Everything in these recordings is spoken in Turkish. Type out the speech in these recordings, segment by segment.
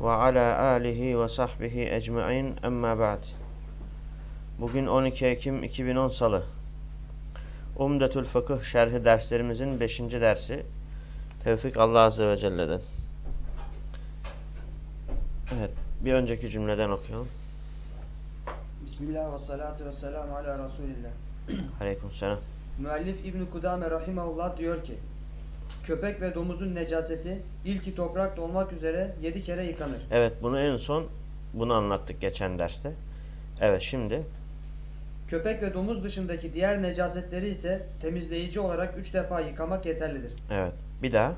ve ala alihi ve sahbihi ecmain emma ba'd. Bugün 12 Ekim 2010 Salı. Umdetül Fıkıh Şerhi derslerimizin 5. dersi. Tevfik Allah Azze ve Celle'den. Evet, bir önceki cümleden okuyalım. Bismillah ve salatu ve selamu ala Resulillah. Aleyküm selam. Müellif İbn-i Kudame Rahimahullah diyor ki, köpek ve domuzun necaseti ilki toprakta olmak üzere yedi kere yıkanır. Evet, bunu en son bunu anlattık geçen derste. Evet, şimdi Köpek ve domuz dışındaki diğer necasetleri ise temizleyici olarak üç defa yıkamak yeterlidir. evet. Bir daha.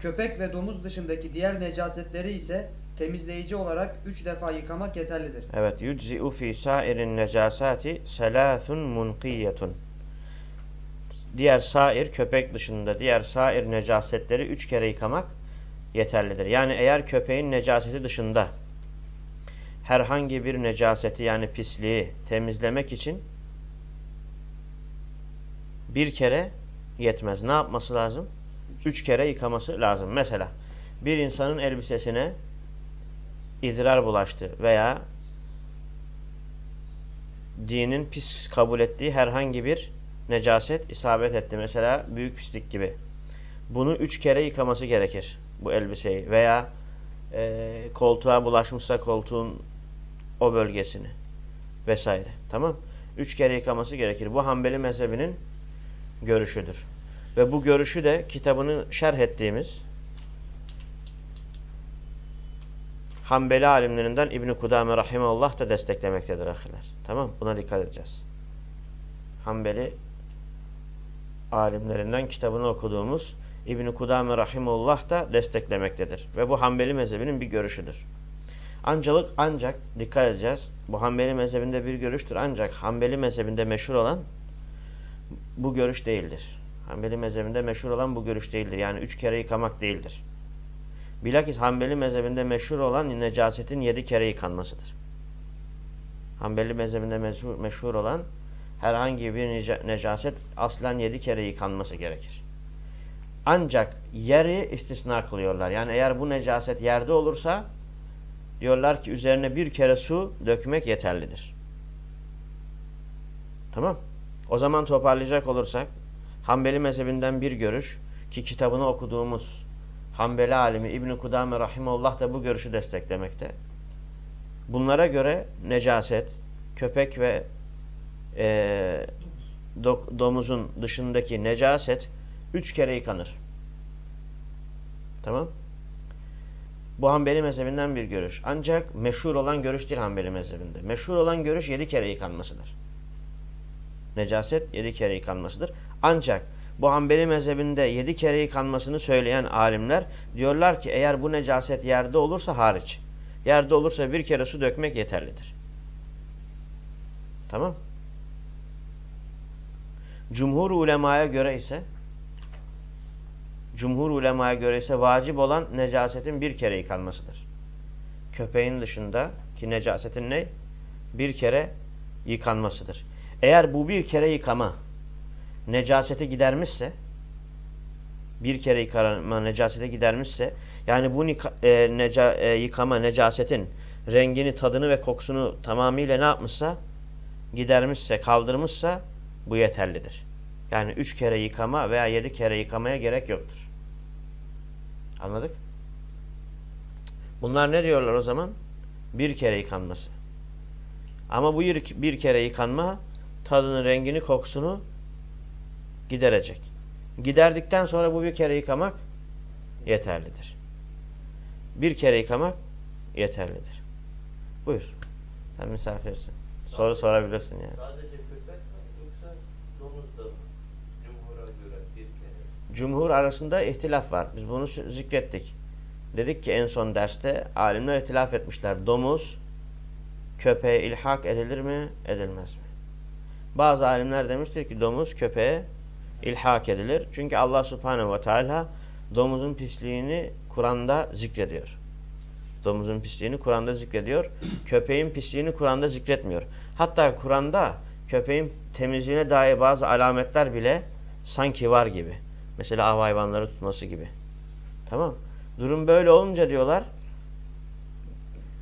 Köpek ve domuz dışındaki diğer necasetleri ise temizleyici olarak üç defa yıkamak yeterlidir. Evet, yudzi'u fi sairin necasati selathun munqiyetun. Diğer sair köpek dışında diğer sair necasetleri üç kere yıkamak yeterlidir. Yani eğer köpeğin necaseti dışında herhangi bir necaseti yani pisliği temizlemek için bir kere yetmez. Ne yapması lazım? Üç kere yıkaması lazım. Mesela bir insanın elbisesine idrar bulaştı veya dinin pis kabul ettiği herhangi bir necaset isabet etti. Mesela büyük pislik gibi. Bunu üç kere yıkaması gerekir bu elbiseyi. Veya e, koltuğa bulaşmışsa koltuğun o bölgesini vesaire. Tamam Üç kere yıkaması gerekir. Bu Hanbeli mezhebinin görüşüdür. Ve bu görüşü de kitabını şerh ettiğimiz Hanbeli alimlerinden İbn-i Kudame Rahimullah da desteklemektedir ahiler. Tamam Buna dikkat edeceğiz. Hanbeli alimlerinden kitabını okuduğumuz İbn-i Kudame Rahimullah da desteklemektedir. Ve bu Hanbeli mezhebinin bir görüşüdür. Ancak, ancak dikkat edeceğiz. Bu Hanbeli mezhebinde bir görüştür. Ancak Hanbeli mezhebinde meşhur olan bu görüş değildir. Hanbeli mezhebinde meşhur olan bu görüş değildir. Yani üç kere yıkamak değildir. Bilakis Hanbeli mezhebinde meşhur olan necasetin yedi kere yıkanmasıdır. Hanbeli mezhebinde meşhur, meşhur olan herhangi bir necaset aslen yedi kere yıkanması gerekir. Ancak yeri istisna kılıyorlar. Yani eğer bu necaset yerde olursa diyorlar ki üzerine bir kere su dökmek yeterlidir. Tamam. O zaman toparlayacak olursak Hanbeli mezhebinden bir görüş ki kitabını okuduğumuz Hanbeli alimi İbn Kudame rahimehullah da bu görüşü desteklemekte. Bunlara göre necaset, köpek ve e, domuzun dışındaki necaset üç kere yıkanır. Tamam. Bu Hanbeli mezhebinden bir görüş. Ancak meşhur olan görüş değil Hanbeli mezhebinde. Meşhur olan görüş yedi kere yıkanmasıdır. Necaset yedi kere yıkanmasıdır. Ancak bu Hanbeli mezhebinde yedi kere yıkanmasını söyleyen alimler diyorlar ki eğer bu necaset yerde olursa hariç. Yerde olursa bir kere su dökmek yeterlidir. Tamam. Cumhur ulemaya göre ise Cumhur ulemaya göre ise vacip olan necasetin bir kere yıkanmasıdır. Köpeğin dışında ki necasetin ne? Bir kere yıkanmasıdır. Eğer bu bir kere yıkama necaseti gidermişse bir kere yıkama necaseti gidermişse yani bu e, neca, e, yıkama necasetin rengini, tadını ve kokusunu tamamıyla ne yapmışsa gidermişse, kaldırmışsa bu yeterlidir. Yani üç kere yıkama veya yedi kere yıkamaya gerek yoktur. Anladık? Bunlar ne diyorlar o zaman? Bir kere yıkanması. Ama bu bir kere yıkanma tadını, rengini, kokusunu giderecek. Giderdikten sonra bu bir kere yıkamak yeterlidir. Bir kere yıkamak yeterlidir. Buyur. Sen misafirsin. Soru sorabilirsin yani. Sadece köpek Cumhur arasında ihtilaf var. Biz bunu zikrettik. dedik ki en son derste alimler itilaf etmişler. Domuz köpeğe ilhak edilir mi, edilmez mi? Bazı alimler demiştir ki domuz köpeğe ilhak edilir. Çünkü Allah subhanehu ve teala domuzun pisliğini Kur'an'da zikrediyor. Domuzun pisliğini Kur'an'da zikrediyor. Köpeğin pisliğini Kur'an'da zikretmiyor. Hatta Kur'an'da köpeğin temizliğine dair bazı alametler bile sanki var gibi. Mesela av hayvanları tutması gibi. Tamam. Durum böyle olunca diyorlar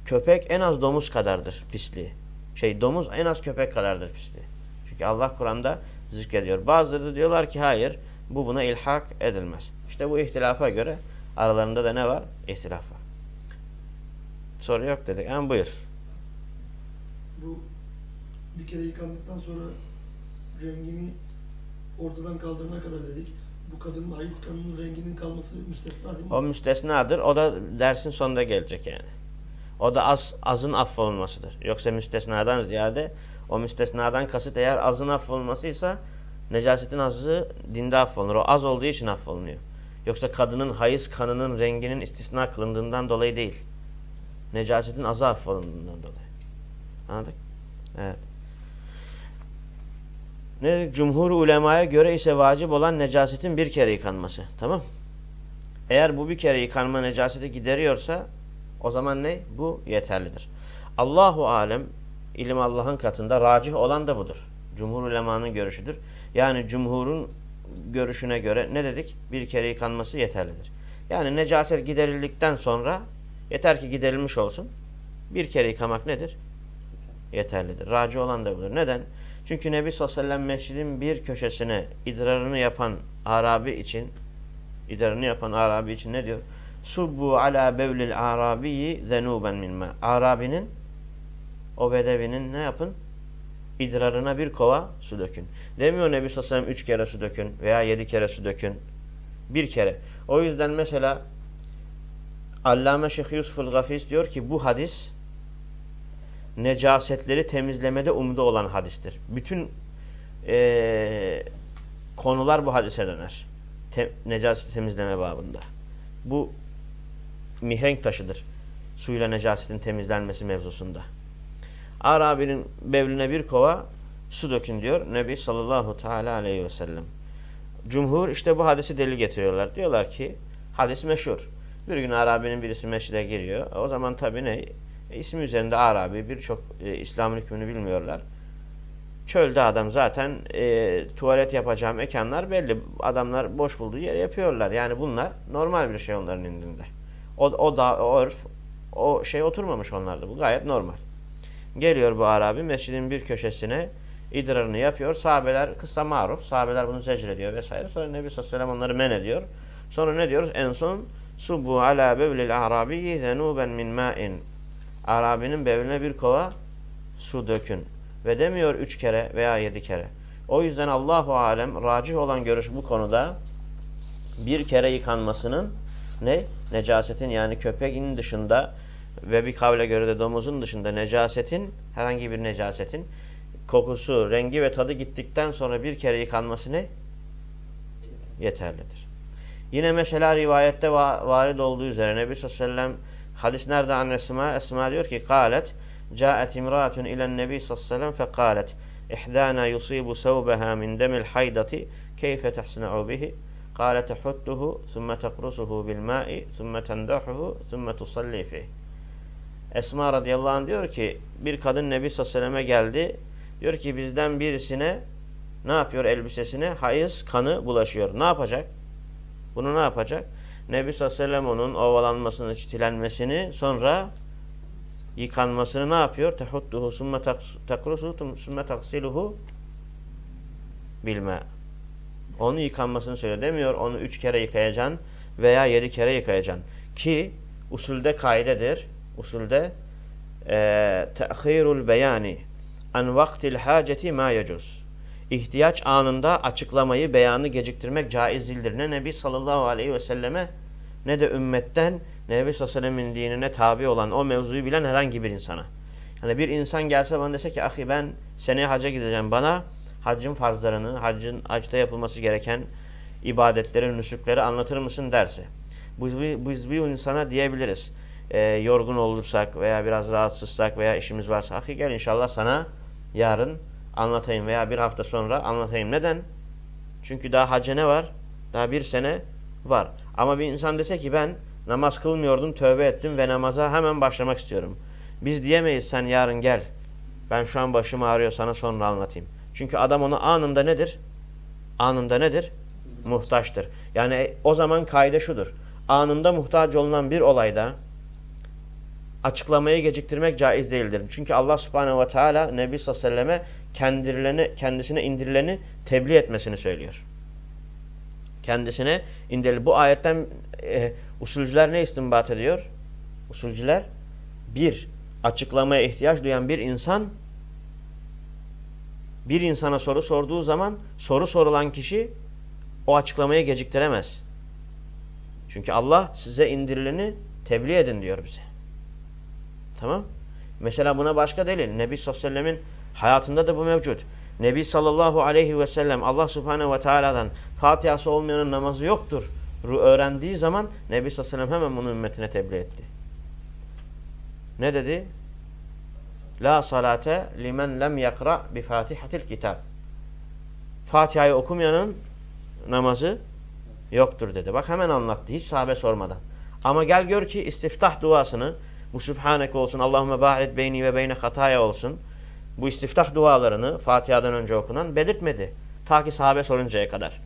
köpek en az domuz kadardır pisliği. Şey domuz en az köpek kadardır pisliği. Çünkü Allah Kur'an'da zikrediyor. Bazıları da diyorlar ki hayır bu buna ilhak edilmez. İşte bu ihtilafa göre aralarında da ne var? İhtilaf var. Soru yok dedik. Ama buyur. Bu bir kere yıkandıktan sonra rengini ortadan kaldırana kadar dedik. Bu kadının hayız kanının renginin kalması müstesna değil mi? O müstesnadır. O da dersin sonunda gelecek yani. O da az, azın affolunmasıdır. Yoksa müstesnadan ziyade o müstesnadan kasıt eğer azın affolunmasıysa necasetin azı dinde affolunur. O az olduğu için affolunuyor. Yoksa kadının hayız kanının renginin istisna kılındığından dolayı değil. Necasetin azı affolunduğundan dolayı. Anladık? Evet. Ne? Cumhur ulemaya göre ise vacip olan necasetin bir kere yıkanması. Tamam Eğer bu bir kere yıkanma necaseti gideriyorsa o zaman ne? Bu yeterlidir. Allahu alem ilim Allah'ın katında racih olan da budur. Cumhur ulemanın görüşüdür. Yani cumhurun görüşüne göre ne dedik? Bir kere yıkanması yeterlidir. Yani necaset giderildikten sonra yeter ki giderilmiş olsun. Bir kere yıkamak nedir? Yeterlidir. Raci olan da budur. Neden? Çünkü Nebi sallallahu aleyhi ve sellem bir köşesine idrarını yapan Arabi için idrarını yapan Arabi için ne diyor? Subbu ala bevlil arabiyyi zenuben min ma. Arabinin o bedevinin ne yapın? İdrarına bir kova su dökün. Demiyor Nebi sallallahu aleyhi ve sellem üç kere su dökün veya yedi kere su dökün. Bir kere. O yüzden mesela Allame Şeyh Yusuf'ul Gafis diyor ki bu hadis necasetleri temizlemede umdu olan hadistir. Bütün ee, konular bu hadise döner. Te necaseti temizleme babında. Bu mihenk taşıdır. Suyla necasetin temizlenmesi mevzusunda. Arabi'nin bevline bir kova su dökün diyor Nebi sallallahu teala aleyhi ve sellem. Cumhur işte bu hadisi delil getiriyorlar. Diyorlar ki hadis meşhur. Bir gün Arabi'nin birisi meşride giriyor. O zaman tabi ne? İsmi üzerinde Arabi birçok e, İslam'ın hükmünü bilmiyorlar. Çölde adam zaten e, tuvalet yapacağı mekanlar belli. Adamlar boş bulduğu yere yapıyorlar. Yani bunlar normal bir şey onların indinde. O, o da o örf o şey oturmamış onlarda. Bu gayet normal. Geliyor bu Arabi mescidin bir köşesine idrarını yapıyor. Sahabeler kısa maruf. Sahabeler bunu zecrediyor vesaire. Sonra Nebi sallallahu aleyhi onları men ediyor. Sonra ne diyoruz? En son Subbu ala bevlil arabiyyi zenuben min ma'in. Arabinin bevline bir kova su dökün. Ve demiyor üç kere veya yedi kere. O yüzden Allahu alem racih olan görüş bu konuda bir kere yıkanmasının ne? Necasetin yani köpeğin dışında ve bir kavle göre de domuzun dışında necasetin herhangi bir necasetin kokusu, rengi ve tadı gittikten sonra bir kere yıkanması ne? Yeterlidir. Yine mesela rivayette va varid olduğu üzere Nebi sallallahu hadis nerede an Esma? Esma diyor ki kalet Câet imra'atun ilen nebi sallallahu aleyhi ve sellem fekalet İhdâna yusibu sevbeha min demil haydati keyfe tehsina'u bihi قال تحته ثم تقرصه بالماء ثم تندحه ثم تصلي فيه Esma radıyallahu anh diyor ki bir kadın Nebi sallallahu aleyhi ve selleme geldi. Diyor ki bizden birisine ne yapıyor elbisesine? Hayız kanı bulaşıyor. Ne yapacak? Bunu ne yapacak? Nebi sallallahu aleyhi ve sellem onun ovalanmasını, çitilenmesini sonra yıkanmasını ne yapıyor? Tehudduhu summe takrusu summe taksiluhu bilme. Onu yıkanmasını söylüyor. Demiyor onu üç kere yıkayacaksın veya yedi kere yıkayacaksın. Ki usulde kaidedir. Usulde e, te'khirul beyani an vaktil haceti ma yecuz. İhtiyaç anında açıklamayı, beyanı geciktirmek caiz değildir. Ne Nebi sallallahu aleyhi ve selleme ne de ümmetten Nebi sallallahu aleyhi ve dinine tabi olan o mevzuyu bilen herhangi bir insana. Yani bir insan gelse bana dese ki ahi ben seneye hacca gideceğim bana haccın farzlarını, haccın hacda yapılması gereken ibadetleri, nüsükleri anlatır mısın derse. Biz, biz bir insana diyebiliriz. E, yorgun olursak veya biraz rahatsızsak veya işimiz varsa. Ahi gel inşallah sana yarın anlatayım veya bir hafta sonra anlatayım. Neden? Çünkü daha hacı ne var? Daha bir sene var. Ama bir insan dese ki ben namaz kılmıyordum, tövbe ettim ve namaza hemen başlamak istiyorum. Biz diyemeyiz sen yarın gel. Ben şu an başım ağrıyor sana sonra anlatayım. Çünkü adam onu anında nedir? Anında nedir? Muhtaçtır. Yani o zaman kaide şudur. Anında muhtaç olunan bir olayda açıklamayı geciktirmek caiz değildir. Çünkü Allah subhanehu ve teala Nebi sallallahu aleyhi ve selleme kendilerini, kendisine indirileni tebliğ etmesini söylüyor. Kendisine indiril. Bu ayetten e, usulcüler ne istinbat ediyor? Usulcüler bir, açıklamaya ihtiyaç duyan bir insan bir insana soru sorduğu zaman soru sorulan kişi o açıklamayı geciktiremez. Çünkü Allah size indirileni tebliğ edin diyor bize. Tamam. Mesela buna başka delil. Nebi sallallahu aleyhi hayatında da bu mevcut. Nebi sallallahu aleyhi ve sellem Allah subhanehu ve teala'dan Fatiha'sı olmayanın namazı yoktur. Öğrendiği zaman Nebi sallallahu aleyhi ve sellem hemen bunu ümmetine tebliğ etti. Ne dedi? La salate limen lem yakra bi fatihatil kitab. Fatiha'yı okumayanın namazı yoktur dedi. Bak hemen anlattı. Hiç sahabe sormadan. Ama gel gör ki istiftah duasını bu Sübhanek olsun, Allahümme ba'id beyni ve beyne hataya olsun. Bu istiftah dualarını Fatiha'dan önce okunan belirtmedi. Ta ki sahabe soruncaya kadar.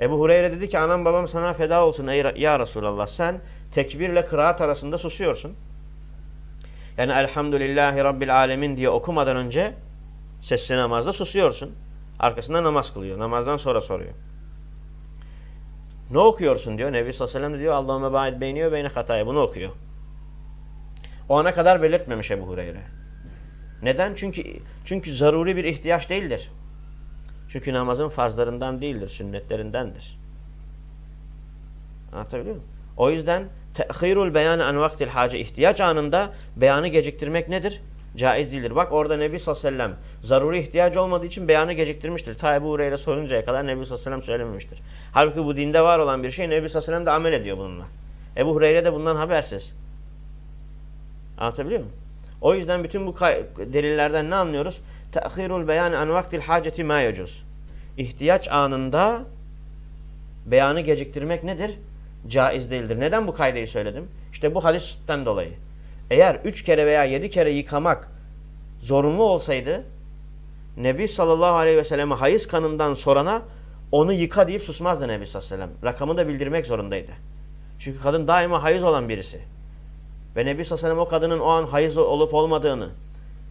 Ebu Hureyre dedi ki anam babam sana feda olsun ey ya Resulallah. Sen tekbirle kıraat arasında susuyorsun. Yani elhamdülillahi rabbil alemin diye okumadan önce sesli namazda susuyorsun. Arkasında namaz kılıyor. Namazdan sonra soruyor. Ne okuyorsun diyor. Nebi sallallahu aleyhi ve sellem diyor Allahümme ba'id beyni ve beyne hataya. Bunu okuyor. O ana kadar belirtmemiş Ebu Hureyre. Neden? Çünkü çünkü zaruri bir ihtiyaç değildir. Çünkü namazın farzlarından değildir, sünnetlerindendir. Anlatabiliyor muyum? O yüzden tehirul beyan an vaktil hace ihtiyaç anında beyanı geciktirmek nedir? Caiz değildir. Bak orada Nebi sallallahu aleyhi ve sellem zaruri ihtiyacı olmadığı için beyanı geciktirmiştir. Ta Ebu Hureyre soruncaya kadar Nebi sallallahu aleyhi ve sellem söylememiştir. Halbuki bu dinde var olan bir şey Nebi sallallahu aleyhi ve sellem de amel ediyor bununla. Ebu Hureyre de bundan habersiz. Anlatabiliyor muyum? O yüzden bütün bu delillerden ne anlıyoruz? Tehirul beyan an vaktil haceti ma yecuz. İhtiyaç anında beyanı geciktirmek nedir? Caiz değildir. Neden bu kaydeyi söyledim? İşte bu hadisten dolayı. Eğer üç kere veya yedi kere yıkamak zorunlu olsaydı Nebi sallallahu aleyhi ve selleme hayız kanından sorana onu yıka deyip susmazdı Nebi sallallahu aleyhi ve sellem. Rakamı da bildirmek zorundaydı. Çünkü kadın daima hayız olan birisi. Ve Nebi sallallahu o kadının o an hayız olup olmadığını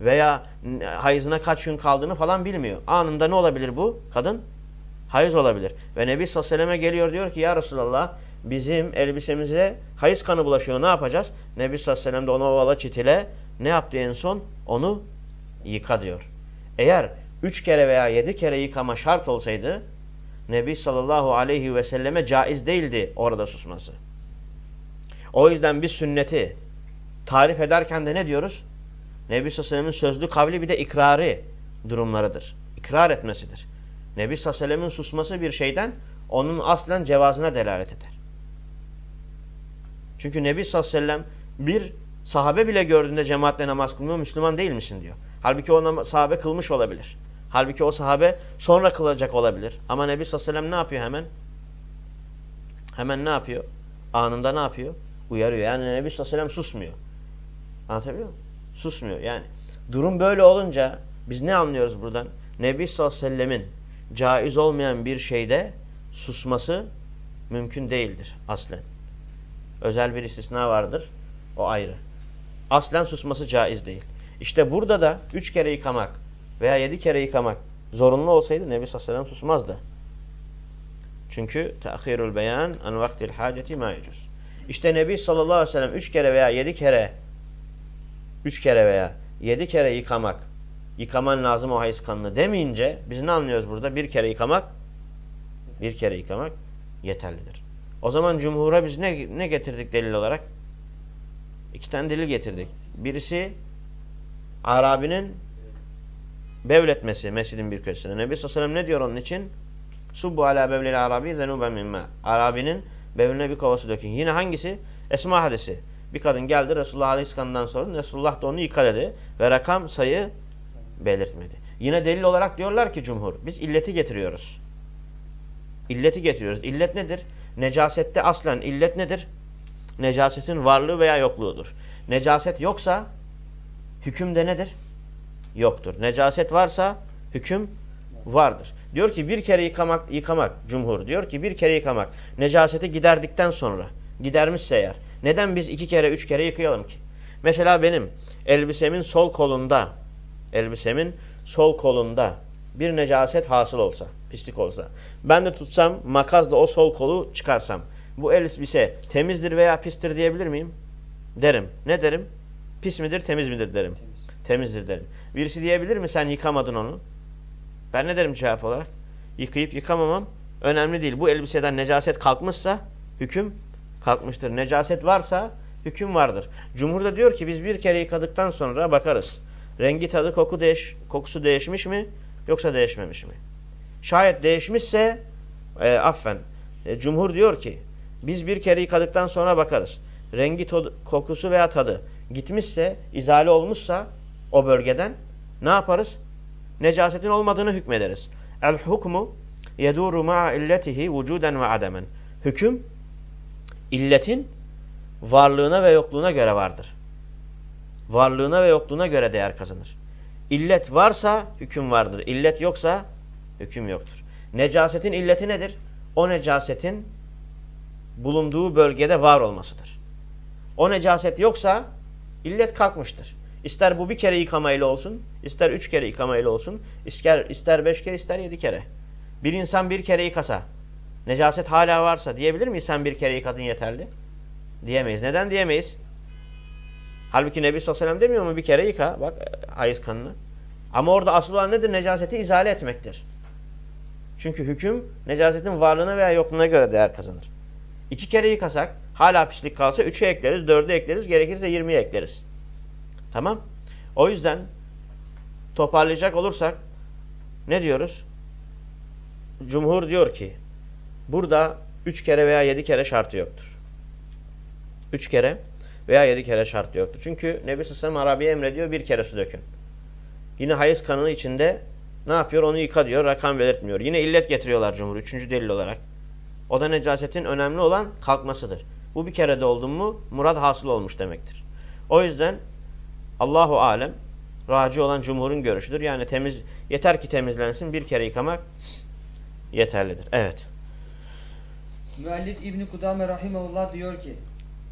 veya hayızına kaç gün kaldığını falan bilmiyor. Anında ne olabilir bu? Kadın hayız olabilir. Ve Nebi sallallahu geliyor diyor ki ya Resulallah bizim elbisemize hayız kanı bulaşıyor ne yapacağız? Nebi sallallahu de ona ovala çitile ne yaptı en son? Onu yıka diyor. Eğer üç kere veya yedi kere yıkama şart olsaydı Nebi sallallahu aleyhi ve selleme caiz değildi orada susması. O yüzden biz sünneti tarif ederken de ne diyoruz? Nebi sallallahu sözlü kavli bir de ikrarı durumlarıdır. İkrar etmesidir. Nebi sallallahu susması bir şeyden onun aslen cevazına delalet eder. Çünkü Nebi sallallahu bir sahabe bile gördüğünde cemaatle namaz kılmıyor Müslüman değil misin diyor. Halbuki o sahabe kılmış olabilir. Halbuki o sahabe sonra kılacak olabilir. Ama Nebi sallallahu ne yapıyor hemen? Hemen ne yapıyor? Anında ne yapıyor? Uyarıyor. Yani Nebi sallallahu susmuyor. Anlatabiliyor muyum? Susmuyor. Yani durum böyle olunca biz ne anlıyoruz buradan? Nebi sallallahu aleyhi ve sellemin caiz olmayan bir şeyde susması mümkün değildir aslen. Özel bir istisna vardır. O ayrı. Aslen susması caiz değil. İşte burada da üç kere yıkamak veya yedi kere yıkamak zorunlu olsaydı Nebi sallallahu aleyhi ve sellem susmazdı. Çünkü tehirul beyan an vaktil haceti ma. İşte Nebi sallallahu aleyhi ve sellem üç kere veya yedi kere üç kere veya yedi kere yıkamak yıkaman lazım o hayız kanını demeyince biz ne anlıyoruz burada? Bir kere yıkamak bir kere yıkamak yeterlidir. O zaman cumhura biz ne, ne getirdik delil olarak? İki tane delil getirdik. Birisi Arabi'nin bevletmesi mescidin bir köşesine. Nebi sallallahu ne diyor onun için? Subbu ala bevlil arabi zenuben mimma. Arabinin Bevline bir kova su dökün. Yine hangisi? Esma hadisi. Bir kadın geldi Resulullah Aleyhisselam'dan sonra Resulullah da onu yıka dedi. Ve rakam sayı belirtmedi. Yine delil olarak diyorlar ki cumhur. Biz illeti getiriyoruz. İlleti getiriyoruz. İllet nedir? Necasette aslen illet nedir? Necasetin varlığı veya yokluğudur. Necaset yoksa hüküm de nedir? Yoktur. Necaset varsa hüküm vardır. Diyor ki bir kere yıkamak, yıkamak cumhur diyor ki bir kere yıkamak necaseti giderdikten sonra gidermişse eğer neden biz iki kere üç kere yıkayalım ki? Mesela benim elbisemin sol kolunda elbisemin sol kolunda bir necaset hasıl olsa, pislik olsa ben de tutsam makasla o sol kolu çıkarsam bu elbise temizdir veya pistir diyebilir miyim? Derim. Ne derim? Pis midir, temiz midir derim. Temiz. Temizdir derim. Birisi diyebilir mi sen yıkamadın onu? Ben ne derim cevap olarak? Yıkayıp yıkamamam önemli değil. Bu elbiseden necaset kalkmışsa hüküm kalkmıştır. Necaset varsa hüküm vardır. Cumhur da diyor ki biz bir kere yıkadıktan sonra bakarız. Rengi tadı koku değiş, kokusu değişmiş mi yoksa değişmemiş mi? Şayet değişmişse e, affen. E, cumhur diyor ki biz bir kere yıkadıktan sonra bakarız. Rengi, kokusu veya tadı gitmişse, izale olmuşsa o bölgeden ne yaparız? Necasetin olmadığını hükmederiz. El hukmu yeduru ma'a illetihi vücuden ve ademen. Hüküm illetin varlığına ve yokluğuna göre vardır. Varlığına ve yokluğuna göre değer kazanır. İllet varsa hüküm vardır. İllet yoksa hüküm yoktur. Necasetin illeti nedir? O necasetin bulunduğu bölgede var olmasıdır. O necaset yoksa illet kalkmıştır. İster bu bir kere yıkamayla olsun, ister üç kere yıkamayla olsun, ister, ister beş kere, ister yedi kere. Bir insan bir kere yıkasa, necaset hala varsa diyebilir miyiz sen bir kere yıkadın yeterli? Diyemeyiz. Neden diyemeyiz? Halbuki Nebi sallallahu aleyhi ve sellem demiyor mu bir kere yıka, bak hayız kanını. Ama orada asıl olan nedir? Necaseti izale etmektir. Çünkü hüküm necasetin varlığına veya yokluğuna göre değer kazanır. İki kere yıkasak, hala pislik kalsa üçe ekleriz, dörde ekleriz, gerekirse yirmiye ekleriz. Tamam. O yüzden toparlayacak olursak ne diyoruz? Cumhur diyor ki burada üç kere veya yedi kere şartı yoktur. Üç kere veya yedi kere şartı yoktur. Çünkü Nebi Sallallahu Arabi'ye emrediyor bir kere su dökün. Yine hayız kanını içinde ne yapıyor? Onu yıka diyor. Rakam belirtmiyor. Yine illet getiriyorlar cumhur. Üçüncü delil olarak. O da necasetin önemli olan kalkmasıdır. Bu bir kere de oldun mu murad hasıl olmuş demektir. O yüzden Allahu alem raci olan cumhurun görüşüdür. Yani temiz yeter ki temizlensin bir kere yıkamak yeterlidir. Evet. Müellif İbni Kudame Rahimahullah diyor ki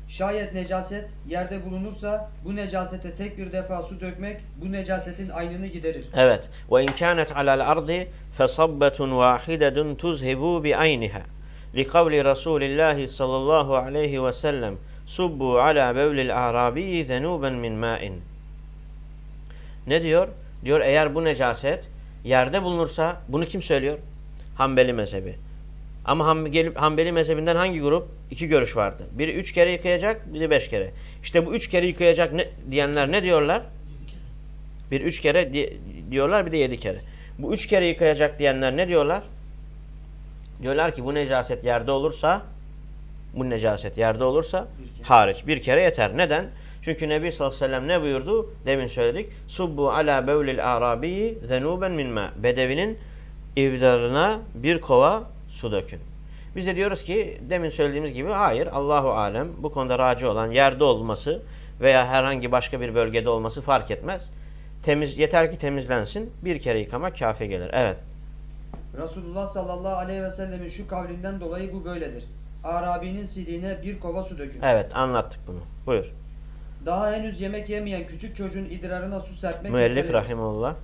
Şayet necaset yerde bulunursa bu necasete tek bir defa su dökmek bu necasetin aynını giderir. Evet. Ve in kanet alal ardi fesabbetun vahidetun tuzhibu bi ayniha. Li kavli Resulillah sallallahu aleyhi ve sellem subbu ala bevlil arabi zenuben min ma'in. Ne diyor? Diyor eğer bu necaset yerde bulunursa bunu kim söylüyor? Hanbeli mezhebi. Ama Hanbeli mezhebinden hangi grup? İki görüş vardı. Biri üç kere yıkayacak, biri beş kere. İşte bu üç kere yıkayacak ne, diyenler ne diyorlar? Bir üç kere di, diyorlar, bir de yedi kere. Bu üç kere yıkayacak diyenler ne diyorlar? Diyorlar ki bu necaset yerde olursa, bu necaset yerde olursa Bir hariç. Bir kere yeter. Neden? Çünkü Nebi sallallahu aleyhi ve sellem ne buyurdu? Demin söyledik. Subbu ala bevlil arabi zenuben min ma. Bedevinin ivdarına bir kova su dökün. Biz de diyoruz ki demin söylediğimiz gibi hayır Allahu alem bu konuda raci olan yerde olması veya herhangi başka bir bölgede olması fark etmez. Temiz yeter ki temizlensin. Bir kere yıkamak kafi gelir. Evet. Resulullah sallallahu aleyhi ve sellemin şu kavlinden dolayı bu böyledir. Arabinin sidiğine bir kova su dökün. Evet anlattık bunu. Buyur. Daha henüz yemek yemeyen küçük çocuğun idrarına su serpmek Müellif yeterlidir. rahimullah.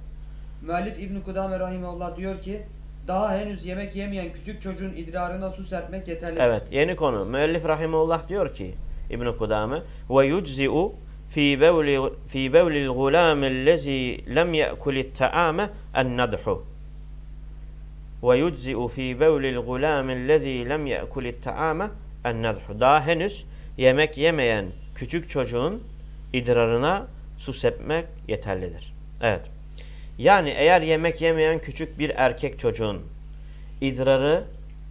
Müellif İbn-i Kudame Rahimullah diyor ki daha henüz yemek yemeyen küçük çocuğun idrarına su serpmek yeterlidir. Evet yeni konu. Müellif rahimullah diyor ki İbn Kudame ve yuczi'u fi bevli fi bevli'l gulam'ellezî lem ye'kul't ta'ame en-nadhu. Ve yuczi'u fi bevli'l gulam'ellezî lem ye'kul't ta'ame en-nadhu. Daha henüz yemek yemeyen küçük çocuğun idrarına su sepmek yeterlidir. Evet. Yani eğer yemek yemeyen küçük bir erkek çocuğun idrarı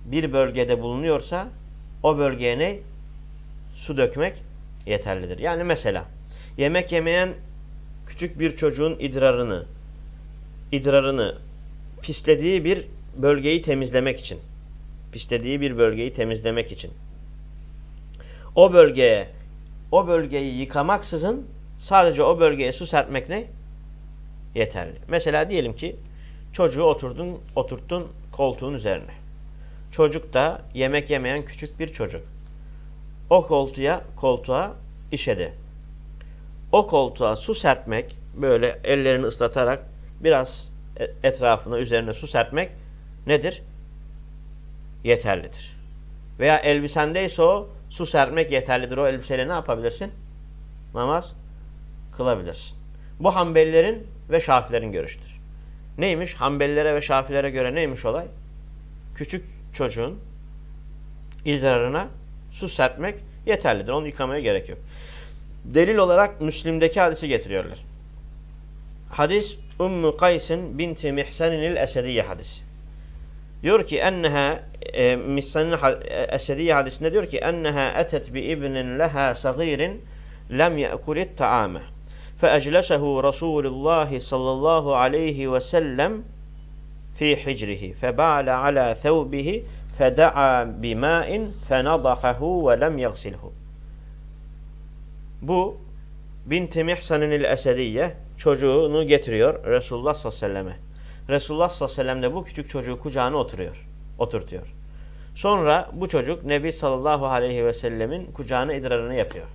bir bölgede bulunuyorsa o bölgeye ne? Su dökmek yeterlidir. Yani mesela yemek yemeyen küçük bir çocuğun idrarını idrarını pislediği bir bölgeyi temizlemek için pislediği bir bölgeyi temizlemek için o bölgeye o bölgeyi yıkamaksızın sadece o bölgeye su serpmek ne? Yeterli. Mesela diyelim ki çocuğu oturdun, oturttun koltuğun üzerine. Çocuk da yemek yemeyen küçük bir çocuk. O koltuğa, koltuğa işedi. O koltuğa su serpmek, böyle ellerini ıslatarak biraz e, etrafına, üzerine su serpmek nedir? Yeterlidir. Veya elbisendeyse o su serpmek yeterlidir. O elbiseyle ne yapabilirsin? Namaz kılabilirsin. Bu Hanbelilerin ve Şafilerin görüşüdür. Neymiş? Hanbelilere ve Şafilere göre neymiş olay? Küçük çocuğun idrarına su serpmek yeterlidir. Onu yıkamaya gerek yok. Delil olarak Müslim'deki hadisi getiriyorlar. Hadis Ümmü Kays'ın binti Mihsen'in Esediye hadisi. Diyor ki enneha e, Mihsen'in Esediye hadisinde diyor ki enneha etet bi ibnin leha sagirin lem ye'kulit ta'ame. فأجلسه رسول الله صلى الله عليه وسلم في حجره فبال على ثوبه فدعا بماء فنضحه ولم يغسله Bu Binti Mihsan'ın el-Esediye çocuğunu getiriyor Resulullah sallallahu aleyhi ve selleme. Resulullah sallallahu aleyhi ve sellem de bu küçük çocuğu kucağına oturuyor. Oturtuyor. Sonra bu çocuk Nebi sallallahu aleyhi ve sellemin kucağına idrarını yapıyor.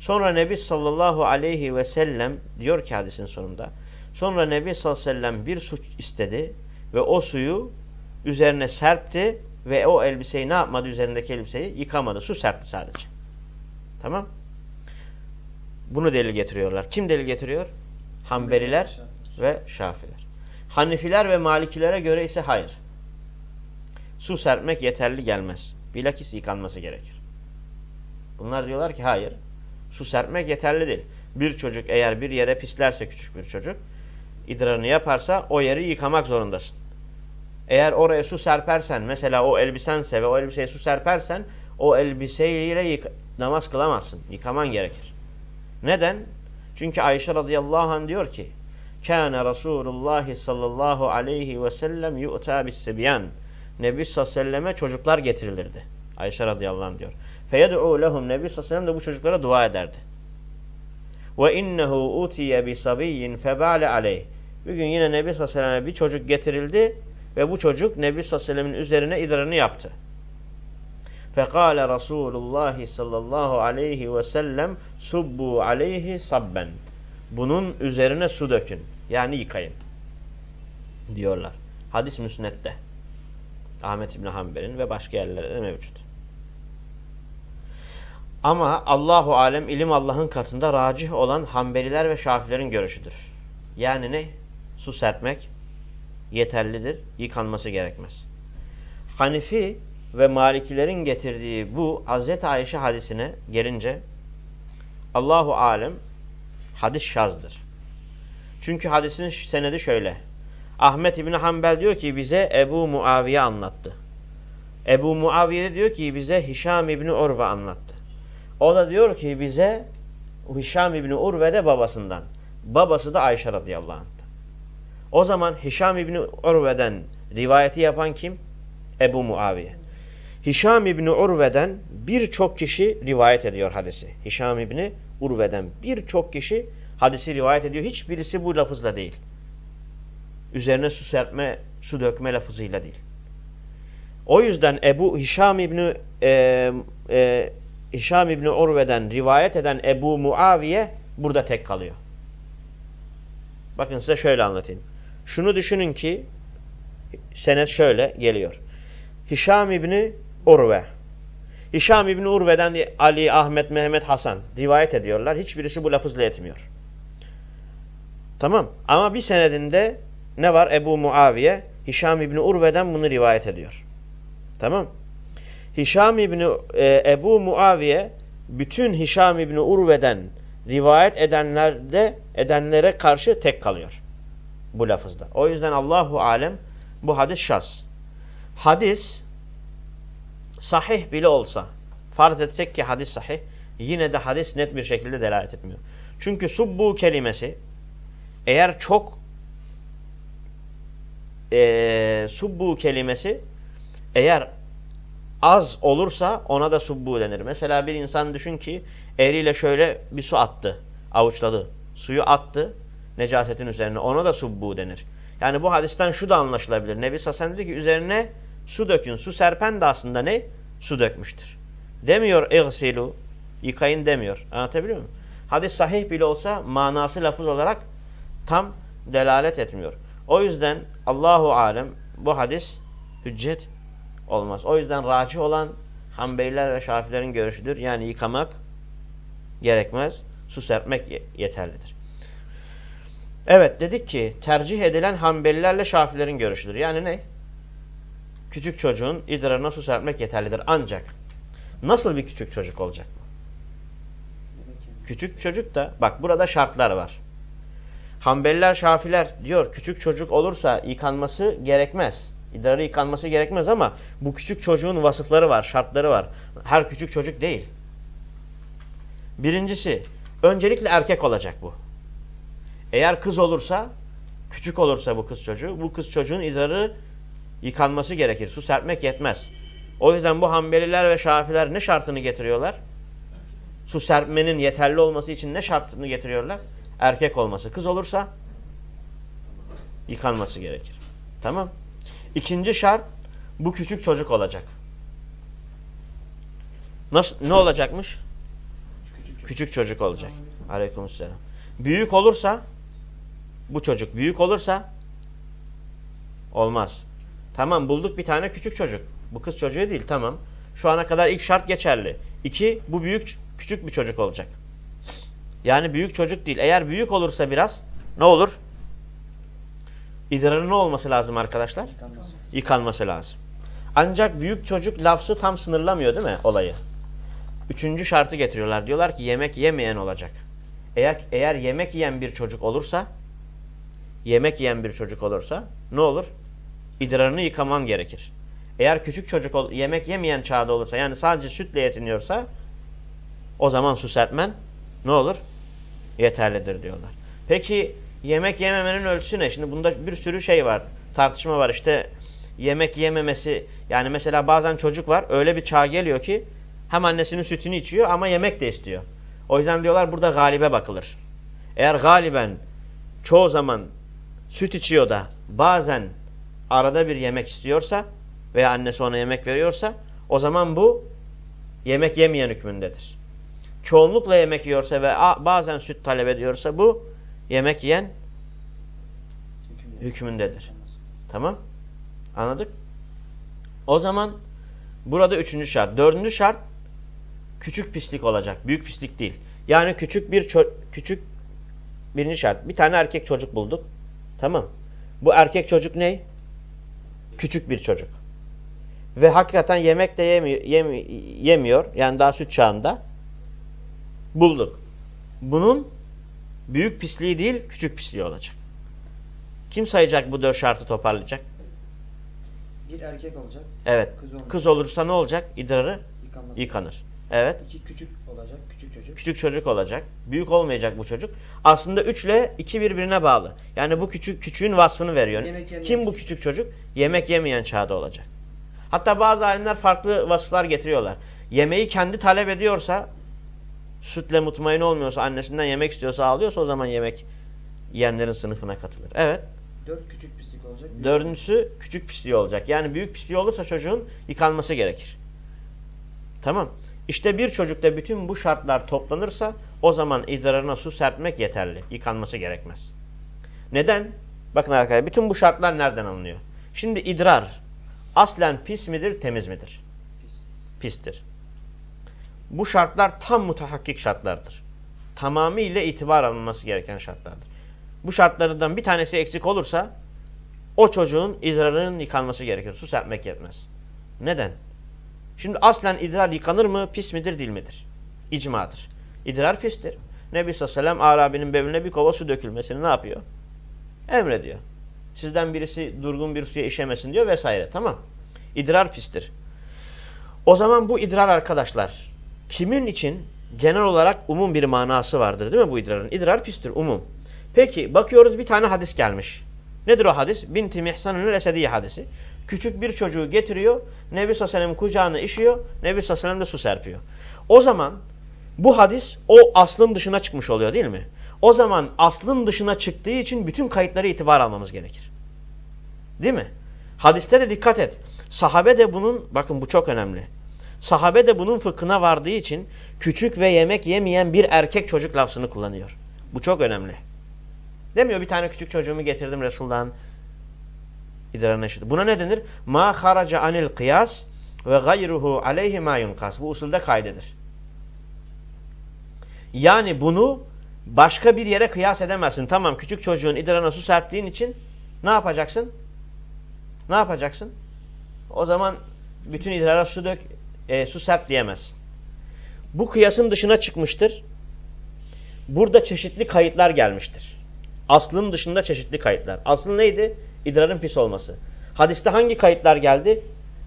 Sonra Nebi sallallahu aleyhi ve sellem diyor ki hadisin sonunda. Sonra Nebi sallallahu aleyhi ve sellem bir su istedi ve o suyu üzerine serpti ve o elbiseyi ne yapmadı üzerindeki elbiseyi yıkamadı. Su serpti sadece. Tamam. Bunu delil getiriyorlar. Kim delil getiriyor? Hanbeliler ve Şafiler. Hanifiler ve Malikilere göre ise hayır. Su serpmek yeterli gelmez. Bilakis yıkanması gerekir. Bunlar diyorlar ki hayır. Su serpmek yeterli değil. Bir çocuk eğer bir yere pislerse küçük bir çocuk idrarını yaparsa o yeri yıkamak zorundasın. Eğer oraya su serpersen mesela o elbisense ve o elbiseye su serpersen o elbiseyle namaz kılamazsın. Yıkaman gerekir. Neden? Çünkü Ayşe radıyallahu anh diyor ki Kâne Resulullah sallallahu aleyhi ve sellem yu'ta bis sibyan. Nebi sallallahu aleyhi ve selleme çocuklar getirilirdi. Ayşe radıyallahu anh diyor. Feyed'u lehum Nebi sallallahu aleyhi ve de bu çocuklara dua ederdi. Ve innehu utiye bi sabiyyin febale aleyh. Bir gün yine Nebi sallallahu aleyhi bir çocuk getirildi ve bu çocuk Nebi sallallahu üzerine idrarını yaptı. Fekale Resulullah sallallahu aleyhi ve sellem subbu aleyhi sabben. Bunun üzerine su dökün. Yani yıkayın. Diyorlar. Hadis müsnette. Ahmet İbni Hanbel'in ve başka yerlerde de mevcut. Ama Allahu alem ilim Allah'ın katında racih olan Hanbeliler ve Şafilerin görüşüdür. Yani ne? Su serpmek yeterlidir. Yıkanması gerekmez. Hanifi ve Malikilerin getirdiği bu Hazreti Ayşe hadisine gelince Allahu alem hadis şazdır. Çünkü hadisin senedi şöyle. Ahmet İbni Hanbel diyor ki bize Ebu Muaviye anlattı. Ebu Muaviye diyor ki bize Hişam İbni Urve anlattı. O da diyor ki bize Hişam İbni Urve de babasından. Babası da Ayşe radıyallahu anh'ta. O zaman Hişam İbni Urve'den rivayeti yapan kim? Ebu Muaviye. Hişam İbni Urve'den birçok kişi rivayet ediyor hadisi. Hişam İbni Urve'den birçok kişi hadisi rivayet ediyor. Hiçbirisi bu lafızla değil. Üzerine su serpme, su dökme lafızıyla değil. O yüzden Ebu Hişam İbni e, e, Hişam İbni Urve'den rivayet eden Ebu Muaviye burada tek kalıyor. Bakın size şöyle anlatayım. Şunu düşünün ki senet şöyle geliyor. Hişam İbni Urve. Hişam İbni Urve'den Ali, Ahmet, Mehmet, Hasan rivayet ediyorlar. Hiçbirisi bu lafızla etmiyor. Tamam. Ama bir senedinde ne var? Ebu Muaviye Hişam İbni Urve'den bunu rivayet ediyor. Tamam. Hişam İbni e, Ebu Muaviye bütün Hişam İbni Urve'den rivayet edenlerde edenlere karşı tek kalıyor. Bu lafızda. O yüzden Allahu alem bu hadis şaz. Hadis sahih bile olsa, farz etsek ki hadis sahih, yine de hadis net bir şekilde delalet etmiyor. Çünkü subbu kelimesi eğer çok e, subbu kelimesi eğer az olursa ona da subbu denir. Mesela bir insan düşün ki eliyle şöyle bir su attı, avuçladı. Suyu attı necasetin üzerine. Ona da subbu denir. Yani bu hadisten şu da anlaşılabilir. Nebi Sassen dedi ki üzerine su dökün. Su serpen de aslında ne? Su dökmüştür. Demiyor eğsilu, yıkayın demiyor. Anlatabiliyor muyum? Hadis sahih bile olsa manası lafız olarak tam delalet etmiyor. O yüzden Allahu alem bu hadis hüccet olmaz. O yüzden racih olan Hanbeliler ve Şafilerin görüşüdür. Yani yıkamak gerekmez. Su serpmek yeterlidir. Evet dedik ki tercih edilen Hanbelilerle Şafilerin görüşüdür. Yani ne? Küçük çocuğun idrarına su serpmek yeterlidir. Ancak nasıl bir küçük çocuk olacak? Küçük çocuk da bak burada şartlar var. Hanbeliler, Şafiler diyor küçük çocuk olursa yıkanması gerekmez. İdrarı yıkanması gerekmez ama bu küçük çocuğun vasıfları var, şartları var. Her küçük çocuk değil. Birincisi, öncelikle erkek olacak bu. Eğer kız olursa, küçük olursa bu kız çocuğu, bu kız çocuğun idrarı yıkanması gerekir. Su serpmek yetmez. O yüzden bu Hanbeliler ve Şafiler ne şartını getiriyorlar? Su serpmenin yeterli olması için ne şartını getiriyorlar? Erkek olması. Kız olursa yıkanması gerekir. Tamam. İkinci şart bu küçük çocuk olacak. Nasıl, ne olacakmış? Küçük çocuk. Küçük çocuk olacak. Aleykümselam. Büyük olursa bu çocuk büyük olursa olmaz. Tamam bulduk bir tane küçük çocuk. Bu kız çocuğu değil tamam. Şu ana kadar ilk şart geçerli. İki bu büyük küçük bir çocuk olacak. Yani büyük çocuk değil. Eğer büyük olursa biraz ne olur? İdrarı ne olması lazım arkadaşlar? Yıkanması. Yıkanması lazım. Ancak büyük çocuk lafzı tam sınırlamıyor değil mi olayı? Üçüncü şartı getiriyorlar. Diyorlar ki yemek yemeyen olacak. Eğer, eğer yemek yiyen bir çocuk olursa yemek yiyen bir çocuk olursa ne olur? İdrarını yıkaman gerekir. Eğer küçük çocuk ol, yemek yemeyen çağda olursa yani sadece sütle yetiniyorsa o zaman su serpmen ne olur? Yeterlidir diyorlar. Peki yemek yememenin ölçüsü ne? Şimdi bunda bir sürü şey var. Tartışma var. İşte yemek yememesi yani mesela bazen çocuk var öyle bir çağ geliyor ki hem annesinin sütünü içiyor ama yemek de istiyor. O yüzden diyorlar burada galibe bakılır. Eğer galiben çoğu zaman süt içiyor da bazen arada bir yemek istiyorsa veya annesi ona yemek veriyorsa o zaman bu yemek yemeyen hükmündedir. Çoğunlukla yemek yiyorsa ve bazen süt talep ediyorsa bu yemek yiyen hükmündedir. Tamam? Anladık? O zaman burada üçüncü şart. Dördüncü şart küçük pislik olacak. Büyük pislik değil. Yani küçük bir küçük birinci şart. Bir tane erkek çocuk bulduk. Tamam. Bu erkek çocuk ne? Küçük bir çocuk. Ve hakikaten yemek de yemiyor, yemi, yemiyor. Yani daha süt çağında. Bulduk. Bunun büyük pisliği değil, küçük pisliği olacak. Kim sayacak bu dört şartı toparlayacak? Bir erkek olacak. Evet. Kız, olmayacak. Kız olursa ne olacak? İdrarı Yıkanması. yıkanır. Evet. İki küçük olacak. Küçük çocuk. Küçük çocuk olacak. Büyük olmayacak bu çocuk. Aslında 3 ile 2 birbirine bağlı. Yani bu küçük küçüğün vasfını veriyor. Yemek. Kim bu küçük çocuk? Yemek yemeyen çağda olacak. Hatta bazı alimler farklı vasıflar getiriyorlar. Yemeği kendi talep ediyorsa, sütle mutmain olmuyorsa, annesinden yemek istiyorsa, ağlıyorsa o zaman yemek yiyenlerin sınıfına katılır. Evet. Dört küçük pislik olacak. Dördüncüsü küçük pisliği olacak. Yani büyük pisliği olursa çocuğun yıkanması gerekir. Tamam. İşte bir çocukta bütün bu şartlar toplanırsa o zaman idrarına su serpmek yeterli. Yıkanması gerekmez. Neden? Bakın arkadaşlar bütün bu şartlar nereden alınıyor? Şimdi idrar aslen pis midir, temiz midir? Pis. Pistir. Bu şartlar tam mutahakkik şartlardır. Tamamıyla itibar alınması gereken şartlardır. Bu şartlardan bir tanesi eksik olursa o çocuğun idrarının yıkanması gerekir. Su serpmek yetmez. Neden? Şimdi aslen idrar yıkanır mı? Pis midir, değil midir? İcmadır. İdrar pistir. Nebi sallallahu Arabi'nin bevline bir kova su dökülmesini ne yapıyor? Emrediyor. Sizden birisi durgun bir suya işemesin diyor vesaire. Tamam. İdrar pistir. O zaman bu idrar arkadaşlar kimin için genel olarak umum bir manası vardır değil mi bu idrarın? İdrar pistir umum. Peki bakıyoruz bir tane hadis gelmiş. Nedir o hadis? Binti Mihsan'ın Esediye hadisi. Küçük bir çocuğu getiriyor. Nebi Sallallahu kucağına işiyor. Nebi Sallallahu de su serpiyor. O zaman bu hadis o aslın dışına çıkmış oluyor değil mi? O zaman aslın dışına çıktığı için bütün kayıtları itibar almamız gerekir. Değil mi? Hadiste de dikkat et. Sahabe de bunun, bakın bu çok önemli. Sahabe de bunun fıkhına vardığı için küçük ve yemek yemeyen bir erkek çocuk lafzını kullanıyor. Bu çok önemli. Demiyor bir tane küçük çocuğumu getirdim Resul'dan idrarına eşit. Buna ne denir? Ma haraca anil kıyas ve gayruhu aleyhi ma yunkas. Bu usulde kaydedir. Yani bunu başka bir yere kıyas edemezsin. Tamam küçük çocuğun idrarına su serptiğin için ne yapacaksın? Ne yapacaksın? O zaman bütün idrara su dök, e, su serp diyemezsin. Bu kıyasın dışına çıkmıştır. Burada çeşitli kayıtlar gelmiştir. Aslın dışında çeşitli kayıtlar. Aslı neydi? İdrarın pis olması. Hadiste hangi kayıtlar geldi?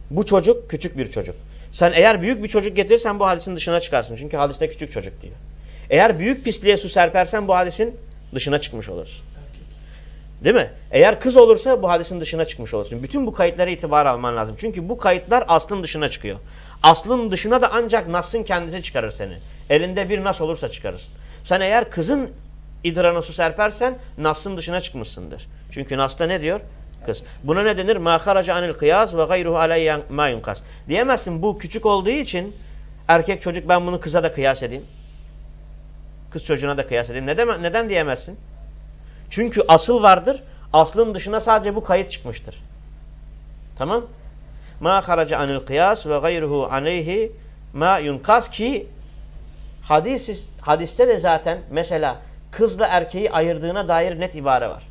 Bu çocuk küçük bir çocuk. Sen eğer büyük bir çocuk getirirsen bu hadisin dışına çıkarsın. Çünkü hadiste küçük çocuk diyor. Eğer büyük pisliğe su serpersen bu hadisin dışına çıkmış olursun. Değil mi? Eğer kız olursa bu hadisin dışına çıkmış olursun. Bütün bu kayıtlara itibar alman lazım. Çünkü bu kayıtlar aslın dışına çıkıyor. Aslın dışına da ancak Nas'ın kendisi çıkarır seni. Elinde bir Nas olursa çıkarırsın. Sen eğer kızın idrarına su serpersen Nas'ın dışına çıkmışsındır. Çünkü Nas'ta ne diyor? Kız. Buna ne denir? مَا خَرَجَ عَنِ الْقِيَاسِ وَغَيْرُهُ عَلَيْهِ مَا يُنْقَاسِ Diyemezsin bu küçük olduğu için erkek çocuk ben bunu kıza da kıyas edeyim. Kız çocuğuna da kıyas edeyim. Neden, neden diyemezsin? Çünkü asıl vardır. Aslın dışına sadece bu kayıt çıkmıştır. Tamam? Ma haraca anil kıyas ve gayruhu aleyhi ma yunkas ki hadis, hadiste de zaten mesela kızla erkeği ayırdığına dair net ibare var.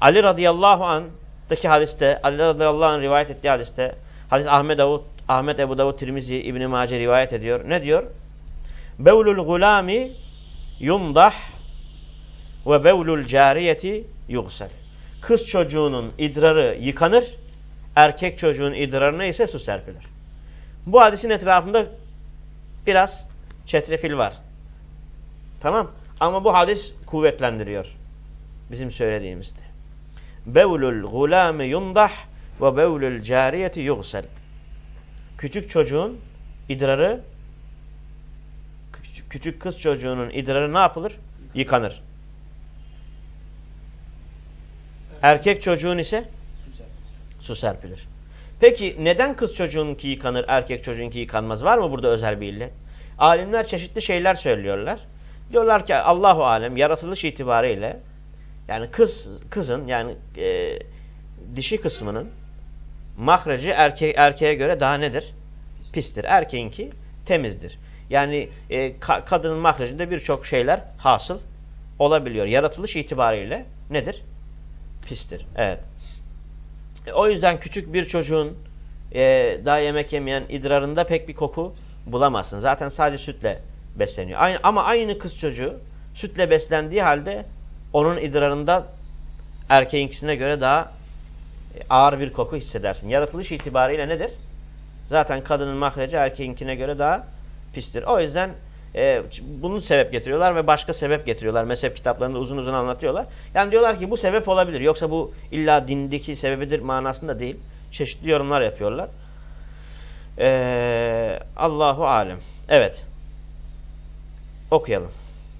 Ali radıyallahu an'daki hadiste, Ali radıyallahu anh rivayet ettiği hadiste, hadis Ahmet, Davud, Ahmet Ebu Davud Tirmizi İbn Mace rivayet ediyor. Ne diyor? Bevlul gulami yumdah ve bevlul cariyeti yugsel. Kız çocuğunun idrarı yıkanır, erkek çocuğun idrarına ise su serpilir. Bu hadisin etrafında biraz çetrefil var. Tamam. Ama bu hadis kuvvetlendiriyor. Bizim söylediğimizde. Bevlul gulami yundah ve bevlul cariyeti yugsel. Küçük çocuğun idrarı küçük kız çocuğunun idrarı ne yapılır? Yıkanır. Erkek çocuğun ise su serpilir. Peki neden kız çocuğunki yıkanır, erkek çocuğunki yıkanmaz? Var mı burada özel bir illet? Alimler çeşitli şeyler söylüyorlar. Diyorlar ki Allahu alem yaratılış itibariyle yani kız kızın yani e, dişi kısmının mahreci erke erkeğe göre daha nedir? Pistir. Erkeğinki temizdir. Yani e, ka kadının mahrecinde birçok şeyler hasıl olabiliyor. Yaratılış itibariyle nedir? Pistir. Evet. O yüzden küçük bir çocuğun e, daha yemek yemeyen idrarında pek bir koku bulamazsın. Zaten sadece sütle besleniyor. Aynı, ama aynı kız çocuğu sütle beslendiği halde onun idrarında erkeğinkisine göre daha e, ağır bir koku hissedersin. Yaratılış itibariyle nedir? Zaten kadının mahreci erkeğinkine göre daha pistir. O yüzden e, bunu sebep getiriyorlar ve başka sebep getiriyorlar. Mezhep kitaplarında uzun uzun anlatıyorlar. Yani diyorlar ki bu sebep olabilir. Yoksa bu illa dindeki sebebidir manasında değil. Çeşitli yorumlar yapıyorlar. Ee, Allahu alem. Evet. Okuyalım.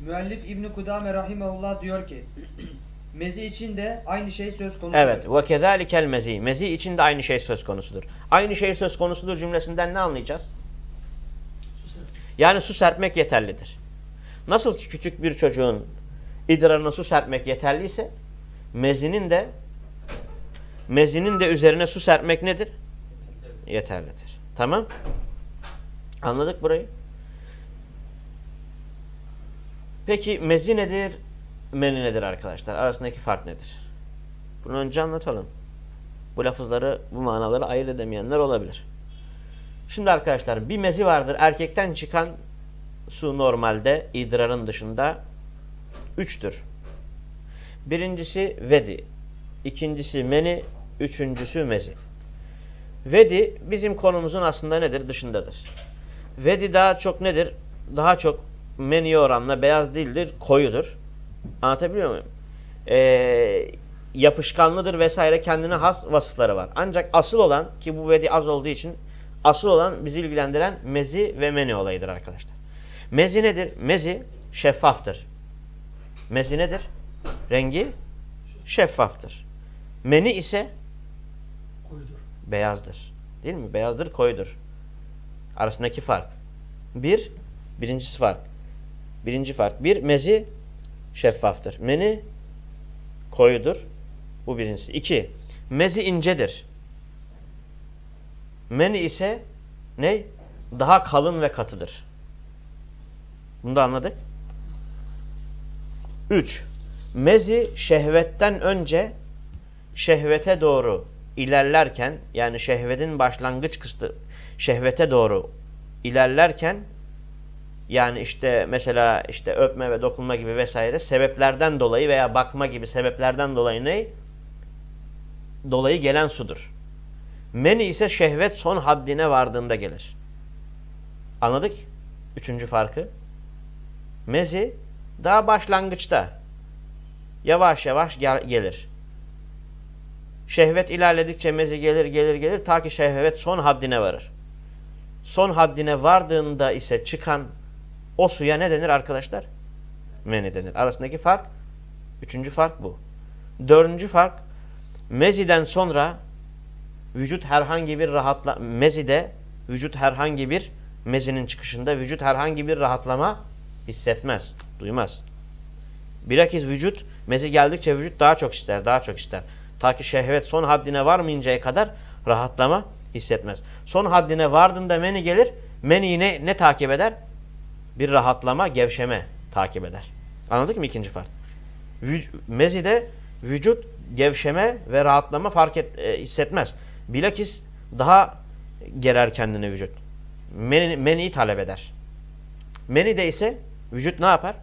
Müellif İbn Kudame rahimehullah diyor ki mezi için de aynı şey söz konusudur. Evet. Ve kezalikel mezi. Mezi için de aynı şey söz konusudur. Aynı şey söz konusudur cümlesinden ne anlayacağız? Yani su serpmek yeterlidir. Nasıl ki küçük bir çocuğun idrarına su serpmek yeterliyse mezinin de mezinin de üzerine su serpmek nedir? Yeterlidir. Tamam? Anladık burayı? Peki mezi nedir? Meni nedir arkadaşlar? Arasındaki fark nedir? Bunu önce anlatalım. Bu lafızları, bu manaları ayırt edemeyenler olabilir. Şimdi arkadaşlar bir mezi vardır. Erkekten çıkan su normalde idrarın dışında üçtür. Birincisi vedi. ikincisi meni. Üçüncüsü mezi. Vedi bizim konumuzun aslında nedir? Dışındadır. Vedi daha çok nedir? Daha çok meni oranla beyaz değildir, koyudur. Anlatabiliyor muyum? Ee, yapışkanlıdır vesaire kendine has vasıfları var. Ancak asıl olan ki bu vedi az olduğu için asıl olan bizi ilgilendiren mezi ve meni olayıdır arkadaşlar. Mezi nedir? Mezi şeffaftır. Mezi nedir? Rengi şeffaftır. Meni ise Koydur. beyazdır. Değil mi? Beyazdır, koyudur. Arasındaki fark. Bir, birincisi fark. Birinci fark. Bir, mezi şeffaftır. Meni koyudur. Bu birincisi. İki, mezi incedir. Meni ise ne? Daha kalın ve katıdır. Bunu da anladık. Üç, mezi şehvetten önce şehvete doğru ilerlerken yani şehvetin başlangıç kısmı şehvete doğru ilerlerken yani işte mesela işte öpme ve dokunma gibi vesaire sebeplerden dolayı veya bakma gibi sebeplerden dolayı ne? Dolayı gelen sudur. Meni ise şehvet son haddine vardığında gelir. Anladık? Üçüncü farkı. Mezi daha başlangıçta yavaş yavaş gel gelir. Şehvet ilerledikçe mezi gelir gelir gelir ta ki şehvet son haddine varır. Son haddine vardığında ise çıkan o suya ne denir arkadaşlar? Meni denir. Arasındaki fark, üçüncü fark bu. Dördüncü fark, meziden sonra vücut herhangi bir rahatla, mezide vücut herhangi bir mezinin çıkışında vücut herhangi bir rahatlama hissetmez, duymaz. Bilakis vücut, mezi geldikçe vücut daha çok ister, daha çok ister. Ta ki şehvet son haddine varmayıncaya kadar rahatlama hissetmez. Son haddine vardığında meni gelir, meni ne, ne takip eder? Bir rahatlama, gevşeme takip eder. Anladık mı ikinci fark? Mezide vücut gevşeme ve rahatlama fark et, e, hissetmez. Bilakis daha gerer kendini vücut. Meni, meniyi talep eder. Menide ise vücut ne yapar?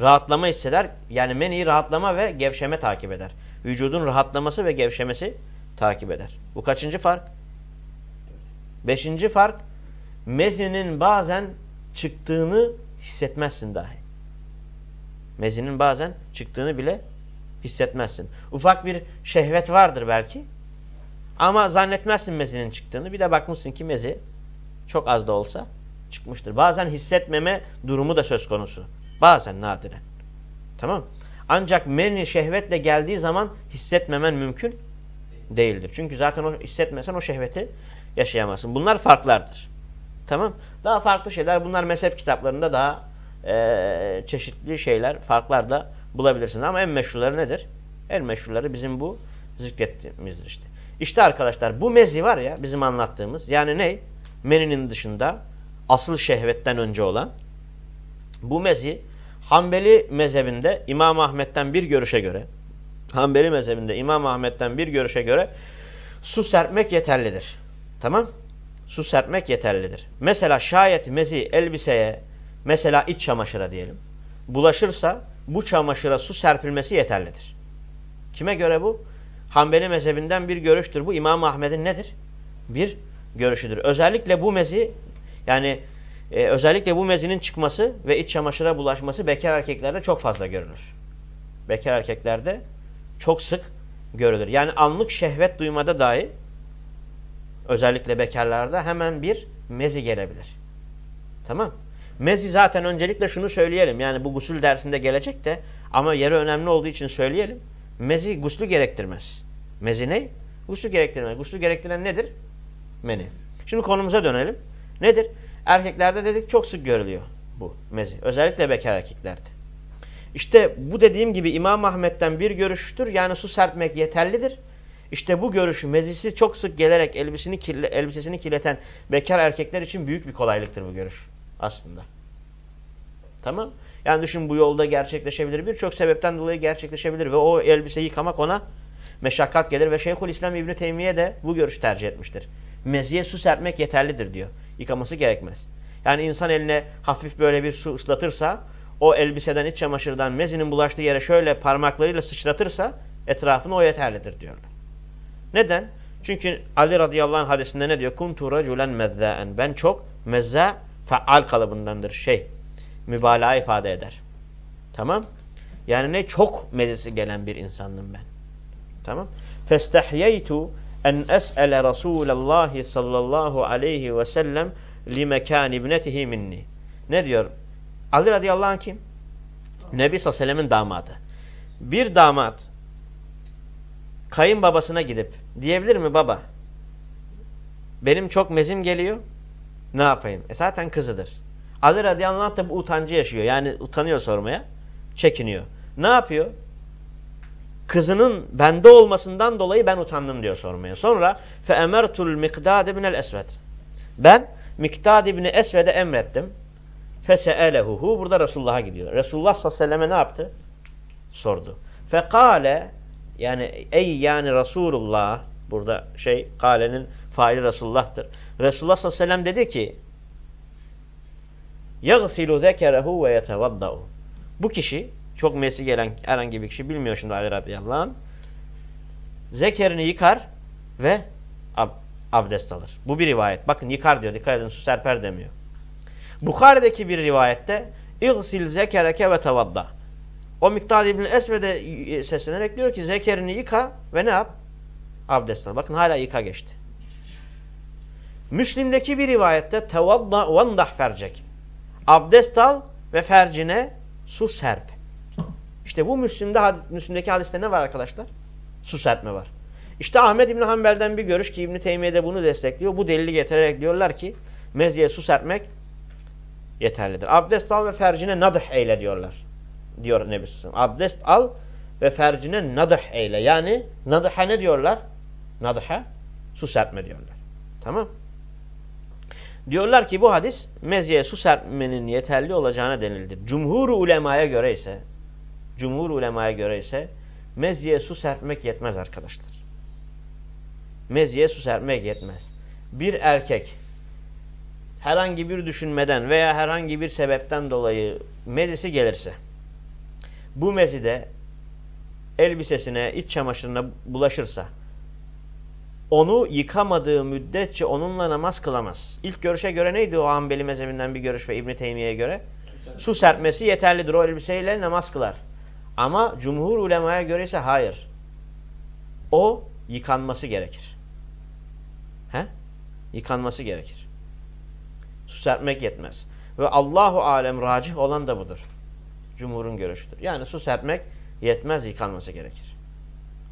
Rahatlama hisseder. Yani meniyi rahatlama ve gevşeme takip eder. Vücudun rahatlaması ve gevşemesi takip eder. Bu kaçıncı fark? Beşinci fark, mezinin bazen çıktığını hissetmezsin dahi. Mezinin bazen çıktığını bile hissetmezsin. Ufak bir şehvet vardır belki. Ama zannetmezsin mezinin çıktığını. Bir de bakmışsın ki mezi çok az da olsa çıkmıştır. Bazen hissetmeme durumu da söz konusu. Bazen nadiren. Tamam Ancak meni şehvetle geldiği zaman hissetmemen mümkün değildir. Çünkü zaten o hissetmesen o şehveti yaşayamazsın. Bunlar farklardır. Tamam. Daha farklı şeyler. Bunlar mezhep kitaplarında daha e, çeşitli şeyler, farklar da bulabilirsiniz. Ama en meşhurları nedir? En meşhurları bizim bu zikrettiğimizdir işte. İşte arkadaşlar bu mezi var ya bizim anlattığımız. Yani ne? Meninin dışında asıl şehvetten önce olan bu mezi Hanbeli mezhebinde İmam Ahmet'ten bir görüşe göre Hanbeli mezhebinde İmam Ahmet'ten bir görüşe göre su serpmek yeterlidir. Tamam? Su serpmek yeterlidir. Mesela şayet mezi elbiseye mesela iç çamaşıra diyelim bulaşırsa bu çamaşıra su serpilmesi yeterlidir. Kime göre bu? Hanbeli mezhebinden bir görüştür. Bu İmam Ahmet'in nedir? Bir görüşüdür. Özellikle bu mezi yani e, özellikle bu mezinin çıkması ve iç çamaşıra bulaşması bekar erkeklerde çok fazla görülür. Bekar erkeklerde çok sık görülür. Yani anlık şehvet duymada dahi özellikle bekarlarda hemen bir mezi gelebilir. Tamam. Mezi zaten öncelikle şunu söyleyelim. Yani bu gusül dersinde gelecek de ama yeri önemli olduğu için söyleyelim. Mezi guslü gerektirmez. Mezi ne? Guslü gerektirmez. Guslü gerektiren nedir? Meni. Şimdi konumuza dönelim. Nedir? Erkeklerde dedik çok sık görülüyor bu mezi. Özellikle bekar erkeklerde. İşte bu dediğim gibi İmam Ahmet'ten bir görüştür. Yani su serpmek yeterlidir. İşte bu görüşü mezisi çok sık gelerek elbisini kirle, elbisesini kirleten bekar erkekler için büyük bir kolaylıktır bu görüş aslında. Tamam. Yani düşün bu yolda gerçekleşebilir. Birçok sebepten dolayı gerçekleşebilir ve o elbiseyi yıkamak ona meşakkat gelir ve Şeyhülislam İbni Teymiye de bu görüşü tercih etmiştir. Meziye su serpmek yeterlidir diyor. Yıkaması gerekmez. Yani insan eline hafif böyle bir su ıslatırsa o elbiseden, iç çamaşırdan mezinin bulaştığı yere şöyle parmaklarıyla sıçratırsa etrafını o yeterlidir diyorlar. Neden? Çünkü Ali radıyallahu anh hadisinde ne diyor? Kuntu raculen mezzâen. Ben çok mezza faal kalıbındandır. Şey, mübalağa ifade eder. Tamam? Yani ne? Çok mezesi gelen bir insandım ben. Tamam? Festehyeytu en es'ele Resulallah sallallahu aleyhi ve sellem li mekan ibnetihi minni. Ne diyor? Ali radıyallahu anh kim? Nebi sallallahu aleyhi damadı. Bir damat kayınbabasına gidip diyebilir mi baba? Benim çok mezim geliyor. Ne yapayım? E zaten kızıdır. Ali radıyallahu anh da bu utancı yaşıyor. Yani utanıyor sormaya. Çekiniyor. Ne yapıyor? Kızının bende olmasından dolayı ben utandım diyor sormaya. Sonra fe emertul miqdad ibn el esved. Ben Miktad ibn Esved'e emrettim. Feseelehuhu. Burada Resulullah'a gidiyor. Resulullah sallallahu aleyhi ve selleme ne yaptı? Sordu. Fekale yani ey yani Resulullah burada şey kalenin faili Resulullah'tır. Resulullah sallallahu dedi ki يَغْسِلُ ذَكَرَهُ وَيَتَوَضَّعُ Bu kişi çok mesi gelen herhangi bir kişi bilmiyor şimdi Ali radıyallahu anh. Zekerini yıkar ve ab abdest alır. Bu bir rivayet. Bakın yıkar diyor. Dikkat edin su serper demiyor. Bukhari'deki bir rivayette İgsil zekereke ve tavadda. O Miktad İbni Esved'e seslenerek diyor ki zekerini yıka ve ne yap? Abdest al. Bakın hala yıka geçti. Müslim'deki bir rivayette tevadda vandah fercek. Abdest al ve fercine su serp. İşte bu Müslim'de hadis, Müslim'deki hadiste ne var arkadaşlar? Su serpme var. İşte Ahmet İbni Hanbel'den bir görüş ki İbni Teymiye de bunu destekliyor. Bu delili getirerek diyorlar ki mezyeye su serpmek yeterlidir. Abdest al ve fercine nadıh eyle diyorlar. Diyor Nebi Sallallahu Abdest al ve fercine nadıh eyle. Yani nadıha ne diyorlar? Nadıha su serpme diyorlar. Tamam. Diyorlar ki bu hadis mezyeye su serpmenin yeterli olacağına denildir. Cumhur ulemaya göre ise cumhur ulemaya göre ise mezyeye su serpmek yetmez arkadaşlar. Mezyeye su serpmek yetmez. Bir erkek herhangi bir düşünmeden veya herhangi bir sebepten dolayı mezisi gelirse bu mezide elbisesine, iç çamaşırına bulaşırsa onu yıkamadığı müddetçe onunla namaz kılamaz. İlk görüşe göre neydi o Hanbeli mezhebinden bir görüş ve İbn Teymiye'ye göre? Su serpmesi yeterlidir. O elbiseyle namaz kılar. Ama cumhur ulemaya göre ise hayır. O yıkanması gerekir. He? Yıkanması gerekir. Su serpmek yetmez. Ve Allahu alem racih olan da budur. Cumhurun görüşüdür. Yani su serpmek yetmez, yıkanması gerekir.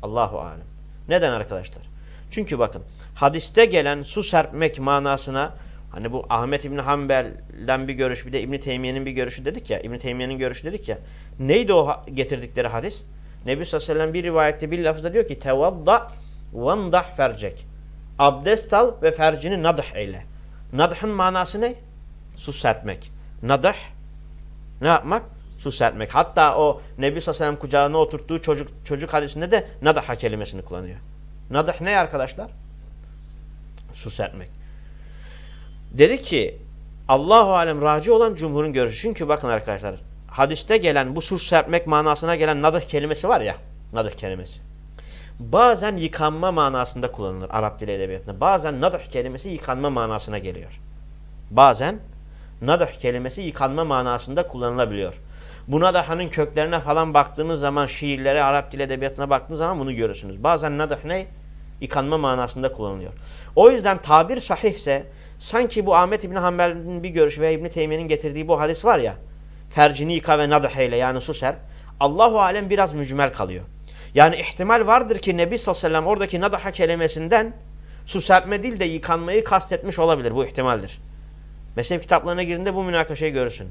Allahu alem. Neden arkadaşlar? Çünkü bakın hadiste gelen su serpmek manasına hani bu Ahmet İbni Hanbel'den bir görüş bir de İbni Teymiye'nin bir görüşü dedik ya İbni Teymiye'nin görüşü dedik ya neydi o getirdikleri hadis? Nebi sallallahu aleyhi ve sellem bir rivayette bir lafızda diyor ki tevadda vandah fercek abdest al ve fercini nadah eyle. Nadh'ın manası ne? Su serpmek. Nadah ne yapmak? Su serpmek. Hatta o Nebi sallallahu aleyhi ve sellem kucağına oturttuğu çocuk, çocuk hadisinde de nadaha kelimesini kullanıyor. Nadah ne arkadaşlar? Su serpmek. Dedi ki Allahu alem raci olan cumhurun görüşü. Çünkü bakın arkadaşlar hadiste gelen bu su serpmek manasına gelen nadah kelimesi var ya. Nadah kelimesi. Bazen yıkanma manasında kullanılır Arap dili edebiyatında. Bazen nadah kelimesi yıkanma manasına geliyor. Bazen nadah kelimesi yıkanma manasında kullanılabiliyor. Buna da hanın köklerine falan baktığınız zaman şiirlere, Arap dil edebiyatına baktığınız zaman bunu görürsünüz. Bazen nadah ne? Yıkanma manasında kullanılıyor. O yüzden tabir sahihse sanki bu Ahmet İbni Hanbel'in bir görüşü ve İbni Teymiye'nin getirdiği bu hadis var ya fercini yıka ve nadah eyle yani su ser. Allahu alem biraz mücmel kalıyor. Yani ihtimal vardır ki Nebi sallallahu aleyhi ve sellem oradaki nadaha kelimesinden su serpme değil de yıkanmayı kastetmiş olabilir. Bu ihtimaldir. Mezhep kitaplarına girdiğinde bu münakaşayı görürsün.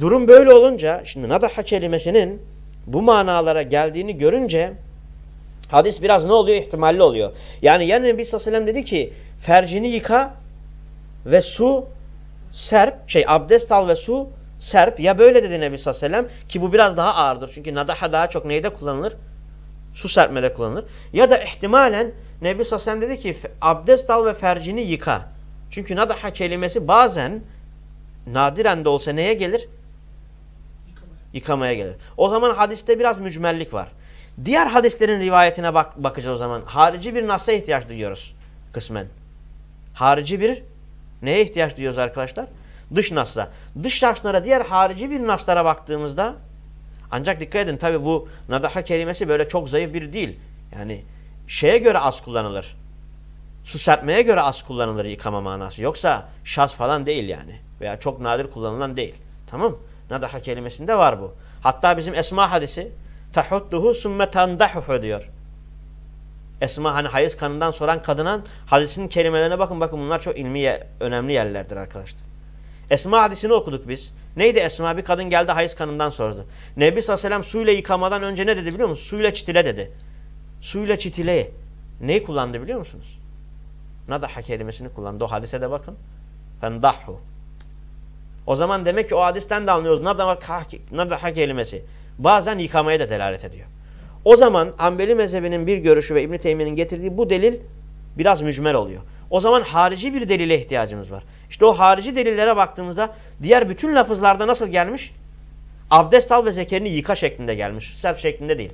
Durum böyle olunca şimdi nadaha kelimesinin bu manalara geldiğini görünce hadis biraz ne oluyor? İhtimalli oluyor. Yani ya Nebi sallallahu dedi ki fercini yıka ve su serp, şey abdest al ve su serp. Ya böyle dedi Nebi sallallahu ki bu biraz daha ağırdır. Çünkü nadaha daha çok neyde kullanılır? Su serpmede kullanılır. Ya da ihtimalen Nebi sallallahu dedi ki abdest al ve fercini yıka. Çünkü nadaha kelimesi bazen nadiren de olsa neye gelir? Yıkamaya gelir. O zaman hadiste biraz mücmellik var. Diğer hadislerin rivayetine bak bakacağız o zaman. Harici bir nas'a ihtiyaç duyuyoruz kısmen. Harici bir neye ihtiyaç duyuyoruz arkadaşlar? Dış nasla. Dış naslara diğer harici bir naslara baktığımızda ancak dikkat edin tabi bu nadaha kelimesi böyle çok zayıf bir değil. Yani şeye göre az kullanılır. Su serpmeye göre az kullanılır yıkama manası. Yoksa şaz falan değil yani. Veya çok nadir kullanılan değil. Tamam Nadaha kelimesinde var bu. Hatta bizim Esma hadisi tahudduhu sümme tandahuhu diyor. Esma hani hayız kanından soran kadının hadisinin kelimelerine bakın. Bakın bunlar çok ilmi önemli yerlerdir arkadaşlar. Esma hadisini okuduk biz. Neydi Esma? Bir kadın geldi hayız kanından sordu. Nebi sallallahu aleyhi ve suyla yıkamadan önce ne dedi biliyor musunuz? Suyla çitile dedi. Suyla çitile. Neyi kullandı biliyor musunuz? Nadaha kelimesini kullandı. O hadise de bakın. Fendahu. O zaman demek ki o hadisten de anlıyoruz. Nadaha kelimesi. Bazen yıkamaya da delalet ediyor. O zaman Hanbeli mezhebinin bir görüşü ve İbn-i Teymiye'nin getirdiği bu delil biraz mücmel oluyor. O zaman harici bir delile ihtiyacımız var. İşte o harici delillere baktığımızda diğer bütün lafızlarda nasıl gelmiş? Abdest al ve zekerini yıka şeklinde gelmiş. Serp şeklinde değil.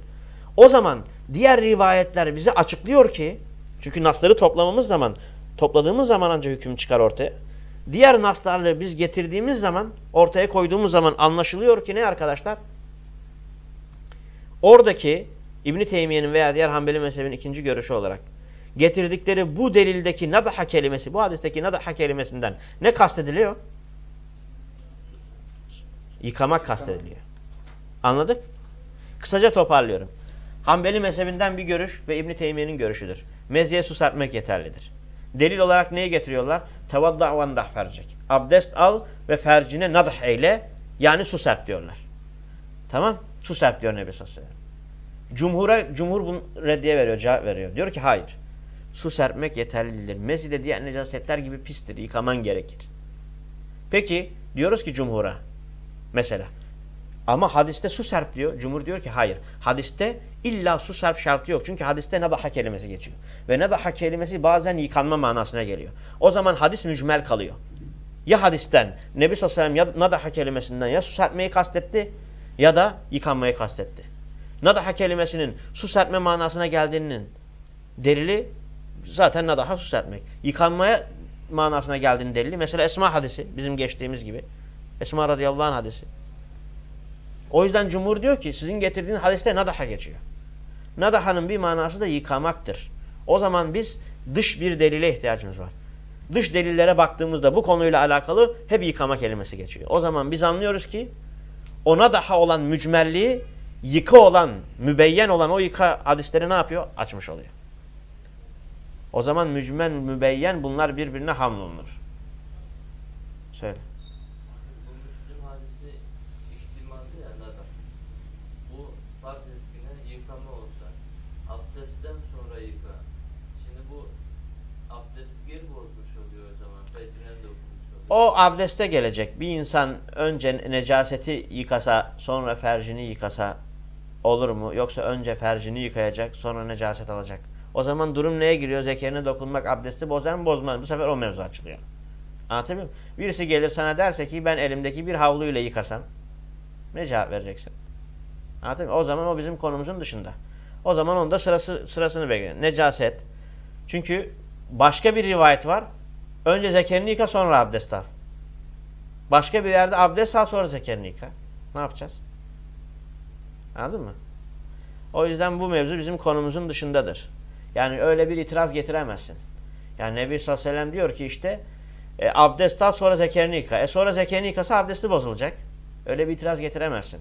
O zaman diğer rivayetler bize açıklıyor ki çünkü nasları toplamamız zaman topladığımız zaman ancak hüküm çıkar ortaya. Diğer naslarla biz getirdiğimiz zaman ortaya koyduğumuz zaman anlaşılıyor ki ne arkadaşlar? Oradaki İbn Teymiye'nin veya diğer Hanbeli mezhebinin ikinci görüşü olarak getirdikleri bu delildeki nadaha kelimesi, bu hadisteki nadaha kelimesinden ne kastediliyor? Yıkamak kastediliyor. Anladık? Kısaca toparlıyorum. Hanbeli mezhebinden bir görüş ve İbn Teymiye'nin görüşüdür. Mezyeye su serpmek yeterlidir. Delil olarak neyi getiriyorlar? Tevadda ve andah fercek. Abdest al ve fercine nadah eyle. Yani su serp diyorlar. Tamam? Su serp diyor Nebi sallallahu aleyhi ve. Cumhura, cumhur bunu reddiye veriyor, cevap veriyor. Diyor ki hayır. Su serpmek yeterlidir. Mezide diğer necasetler gibi pistir. Yıkaman gerekir. Peki diyoruz ki cumhura mesela ama hadiste su serp diyor. Cumhur diyor ki hayır. Hadiste illa su serp şartı yok. Çünkü hadiste nadaha kelimesi geçiyor. Ve nadaha kelimesi bazen yıkanma manasına geliyor. O zaman hadis mücmel kalıyor. Ya hadisten Nebi sallallahu aleyhi ve sellem ya nadaha kelimesinden ya su serpmeyi kastetti ya da yıkanmayı kastetti. Nadaha kelimesinin su serpme manasına geldiğinin delili zaten nadaha su serpmek. Yıkanmaya manasına geldiğinin delili mesela Esma hadisi bizim geçtiğimiz gibi. Esma radıyallahu anh hadisi. O yüzden cumhur diyor ki sizin getirdiğiniz hadiste nadaha geçiyor. Nadahanın bir manası da yıkamaktır. O zaman biz dış bir delile ihtiyacımız var. Dış delillere baktığımızda bu konuyla alakalı hep yıkama kelimesi geçiyor. O zaman biz anlıyoruz ki ona daha olan mücmelliği yıka olan, mübeyyen olan o yıka hadisleri ne yapıyor? Açmış oluyor. O zaman mücmel, mübeyyen bunlar birbirine hamlolunur. Söyle. Bu Müslüm hadisi ihtimalli ya nada. Bu farz etkine yıkama olsa. Abdestten sonra yıka. Şimdi bu abdesti geri bozmuş oluyor o zaman. Fecrine dokunmuş oluyor. O abdeste gelecek. Bir insan önce necaseti yıkasa sonra fercini yıkasa olur mu? Yoksa önce fercini yıkayacak sonra necaset alacak. O zaman durum neye giriyor? Zekerine dokunmak abdesti bozar mı bozmaz? Bu sefer o mevzu açılıyor. Anlatabiliyor muyum? Birisi gelir sana derse ki ben elimdeki bir havluyla yıkasam ne cevap vereceksin? Anlatabiliyor muyum? O zaman o bizim konumuzun dışında. O zaman onda sırası, sırasını bekliyor. Necaset. Çünkü başka bir rivayet var. Önce zekerini yıka sonra abdest al. Başka bir yerde abdest al sonra zekerini yıka. Ne yapacağız? Anladın mı? O yüzden bu mevzu bizim konumuzun dışındadır. Yani öyle bir itiraz getiremezsin. Yani Nebi sallallahu aleyhi ve sellem diyor ki işte e, abdest al sonra zekerini yıka. E sonra zekerini yıkasa abdesti bozulacak. Öyle bir itiraz getiremezsin.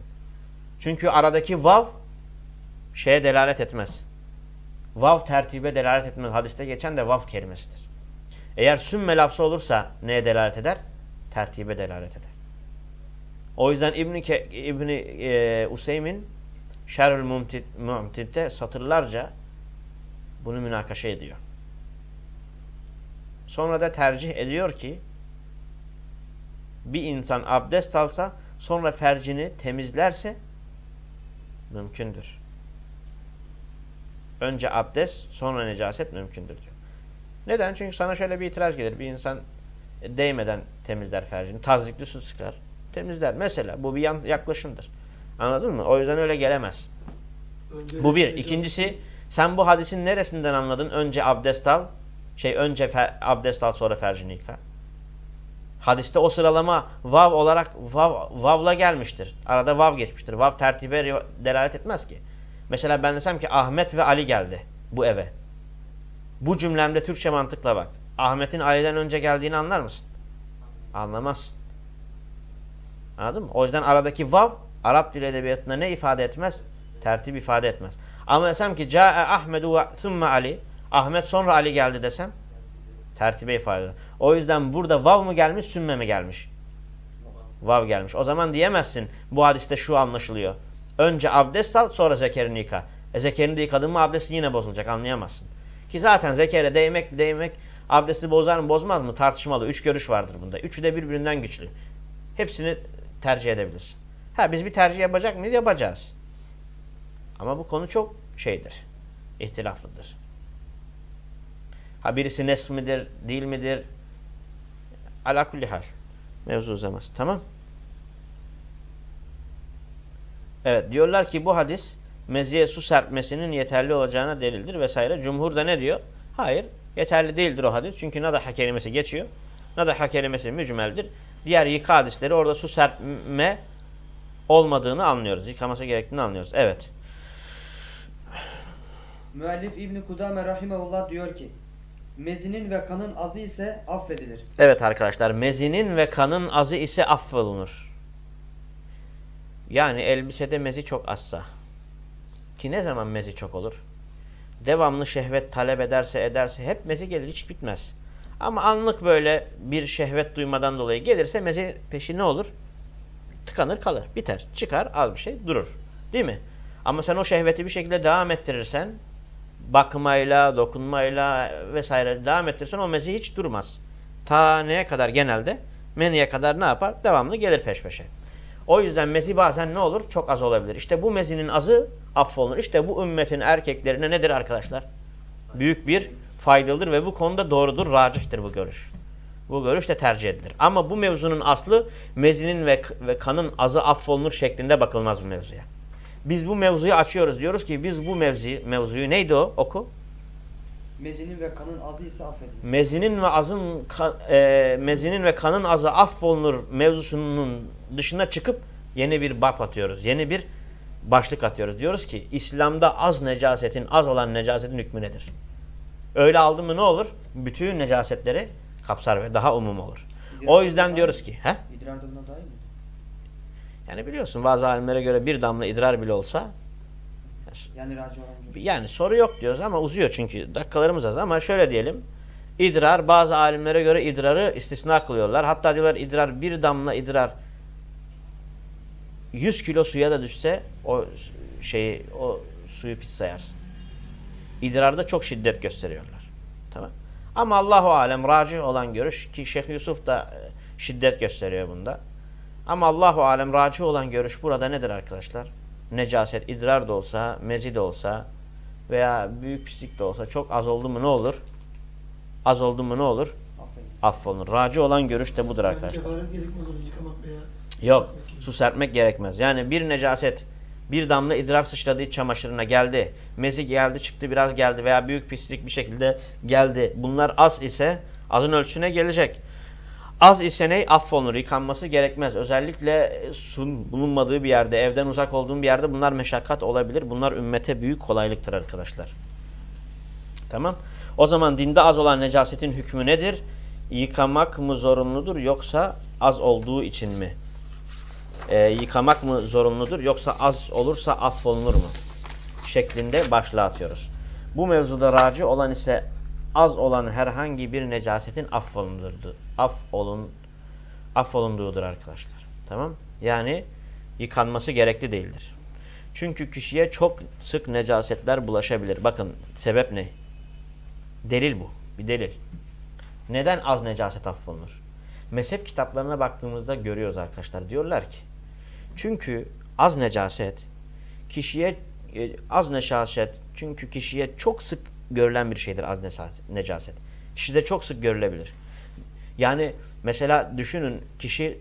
Çünkü aradaki vav şeye delalet etmez. Vav tertibe delalet etmez. Hadiste geçen de vav kelimesidir. Eğer sümme lafzı olursa neye delalet eder? Tertibe delalet eder. O yüzden İbn-i İbn e, Useymin Şerül Mumtid'de satırlarca bunu münakaşa ediyor. Sonra da tercih ediyor ki bir insan abdest alsa sonra fercini temizlerse mümkündür. Önce abdest sonra necaset mümkündür diyor. Neden? Çünkü sana şöyle bir itiraz gelir. Bir insan değmeden temizler fercini. Tazikli su sıkar. Temizler. Mesela bu bir yaklaşımdır. Anladın mı? O yüzden öyle gelemezsin. Önce Bu bir. İkincisi sen bu hadisin neresinden anladın? Önce abdest al. Şey önce abdest al sonra fercini yıka. Hadiste o sıralama vav olarak vav, vavla gelmiştir. Arada vav geçmiştir. Vav tertibe delalet etmez ki. Mesela ben desem ki Ahmet ve Ali geldi bu eve. Bu cümlemde Türkçe mantıkla bak. Ahmet'in Ali'den önce geldiğini anlar mısın? Anlamazsın. Anladın mı? O yüzden aradaki vav Arap dil edebiyatında ne ifade etmez? Tertip ifade etmez. Ama desem ki Câe Ahmedu ve thumme Ali. Ahmet sonra Ali geldi desem tertibe ifade eder. O yüzden burada vav mı gelmiş, sümme mi gelmiş? Vav gelmiş. O zaman diyemezsin bu hadiste şu anlaşılıyor. Önce abdest al sonra zekerini yıka. E zekerini de yıkadın mı abdestin yine bozulacak anlayamazsın. Ki zaten zekere değmek değmek abdesti bozar mı bozmaz mı tartışmalı. Üç görüş vardır bunda. Üçü de birbirinden güçlü. Hepsini tercih edebilirsin. Ha biz bir tercih yapacak mıyız? Yapacağız. Ama bu konu çok şeydir. İhtilaflıdır. Ha birisi nes midir, değil midir? Ala kulli hal. Mevzu uzamaz. Tamam. Evet diyorlar ki bu hadis meziye su serpmesinin yeterli olacağına delildir vesaire. Cumhur da ne diyor? Hayır. Yeterli değildir o hadis. Çünkü nadaha kelimesi geçiyor. Nadaha kelimesi mücmeldir. Diğer yıka hadisleri orada su serpme olmadığını anlıyoruz. Yıkaması gerektiğini anlıyoruz. Evet. Müellif İbni Kudame Rahimahullah diyor ki Mezinin ve kanın azı ise affedilir. Evet arkadaşlar mezinin ve kanın azı ise affolunur. Yani elbisede mezi çok azsa. Ki ne zaman mezi çok olur? Devamlı şehvet talep ederse ederse hep mezi gelir hiç bitmez. Ama anlık böyle bir şehvet duymadan dolayı gelirse mezi peşi ne olur? Tıkanır kalır biter çıkar az bir şey durur. Değil mi? Ama sen o şehveti bir şekilde devam ettirirsen bakmayla, dokunmayla vesaire devam ettirirsen o mezi hiç durmaz. Ta neye kadar genelde? Meniye kadar ne yapar? Devamlı gelir peş peşe. O yüzden mezi bazen ne olur? Çok az olabilir. İşte bu mezinin azı affolunur. İşte bu ümmetin erkeklerine nedir arkadaşlar? Büyük bir faydalıdır ve bu konuda doğrudur, racihtir bu görüş. Bu görüş de tercih edilir. Ama bu mevzunun aslı mezinin ve, ve kanın azı affolunur şeklinde bakılmaz bu mevzuya. Biz bu mevzuyu açıyoruz. Diyoruz ki biz bu mevzi, mevzuyu neydi o? Oku. Mezinin ve kanın azı ise affedilir. Mezinin ve azın kan, e, mezinin ve kanın azı affolunur mevzusunun dışına çıkıp yeni bir bab atıyoruz. Yeni bir başlık atıyoruz. Diyoruz ki İslam'da az necasetin, az olan necasetin hükmü nedir? Öyle aldı mı ne olur? Bütün necasetleri kapsar ve daha umum olur. O yüzden diyoruz ki, he? İdrar da dahil mi? Yani biliyorsun bazı alimlere göre bir damla idrar bile olsa Yani raci olan yani soru yok diyoruz ama uzuyor çünkü dakikalarımız az ama şöyle diyelim. İdrar bazı alimlere göre idrarı istisna kılıyorlar. Hatta diyorlar idrar bir damla idrar 100 kilo suya da düşse o şeyi o suyu pis sayarsın. İdrarda çok şiddet gösteriyorlar. Tamam. Ama Allahu alem raci olan görüş ki Şeyh Yusuf da e, şiddet gösteriyor bunda. Ama Allahu alem raci olan görüş burada nedir arkadaşlar? Necaset, idrar da olsa, mezi de olsa veya büyük pislik de olsa çok az oldu mu ne olur? Az oldu mu ne olur? Affolunur. Raci olan görüş de budur arkadaşlar. Yok. Su serpmek gerekmez. Yani bir necaset bir damla idrar sıçradığı çamaşırına geldi. Mezi geldi çıktı biraz geldi veya büyük pislik bir şekilde geldi. Bunlar az ise azın ölçüsüne gelecek. Az ise ne? Affolunur. Yıkanması gerekmez. Özellikle sun bulunmadığı bir yerde, evden uzak olduğun bir yerde bunlar meşakkat olabilir. Bunlar ümmete büyük kolaylıktır arkadaşlar. Tamam. O zaman dinde az olan necasetin hükmü nedir? Yıkamak mı zorunludur yoksa az olduğu için mi? Ee, yıkamak mı zorunludur yoksa az olursa affolunur mu? Şeklinde başlığa atıyoruz. Bu mevzuda raci olan ise az olan herhangi bir necasetin affolunduğudur. Affolun, affolunduğudur arkadaşlar. Tamam? Yani yıkanması gerekli değildir. Çünkü kişiye çok sık necasetler bulaşabilir. Bakın sebep ne? Delil bu. Bir delil. Neden az necaset affolunur? Mezhep kitaplarına baktığımızda görüyoruz arkadaşlar. Diyorlar ki çünkü az necaset kişiye e, az necaset çünkü kişiye çok sık görülen bir şeydir az necaset. Kişide çok sık görülebilir. Yani mesela düşünün kişi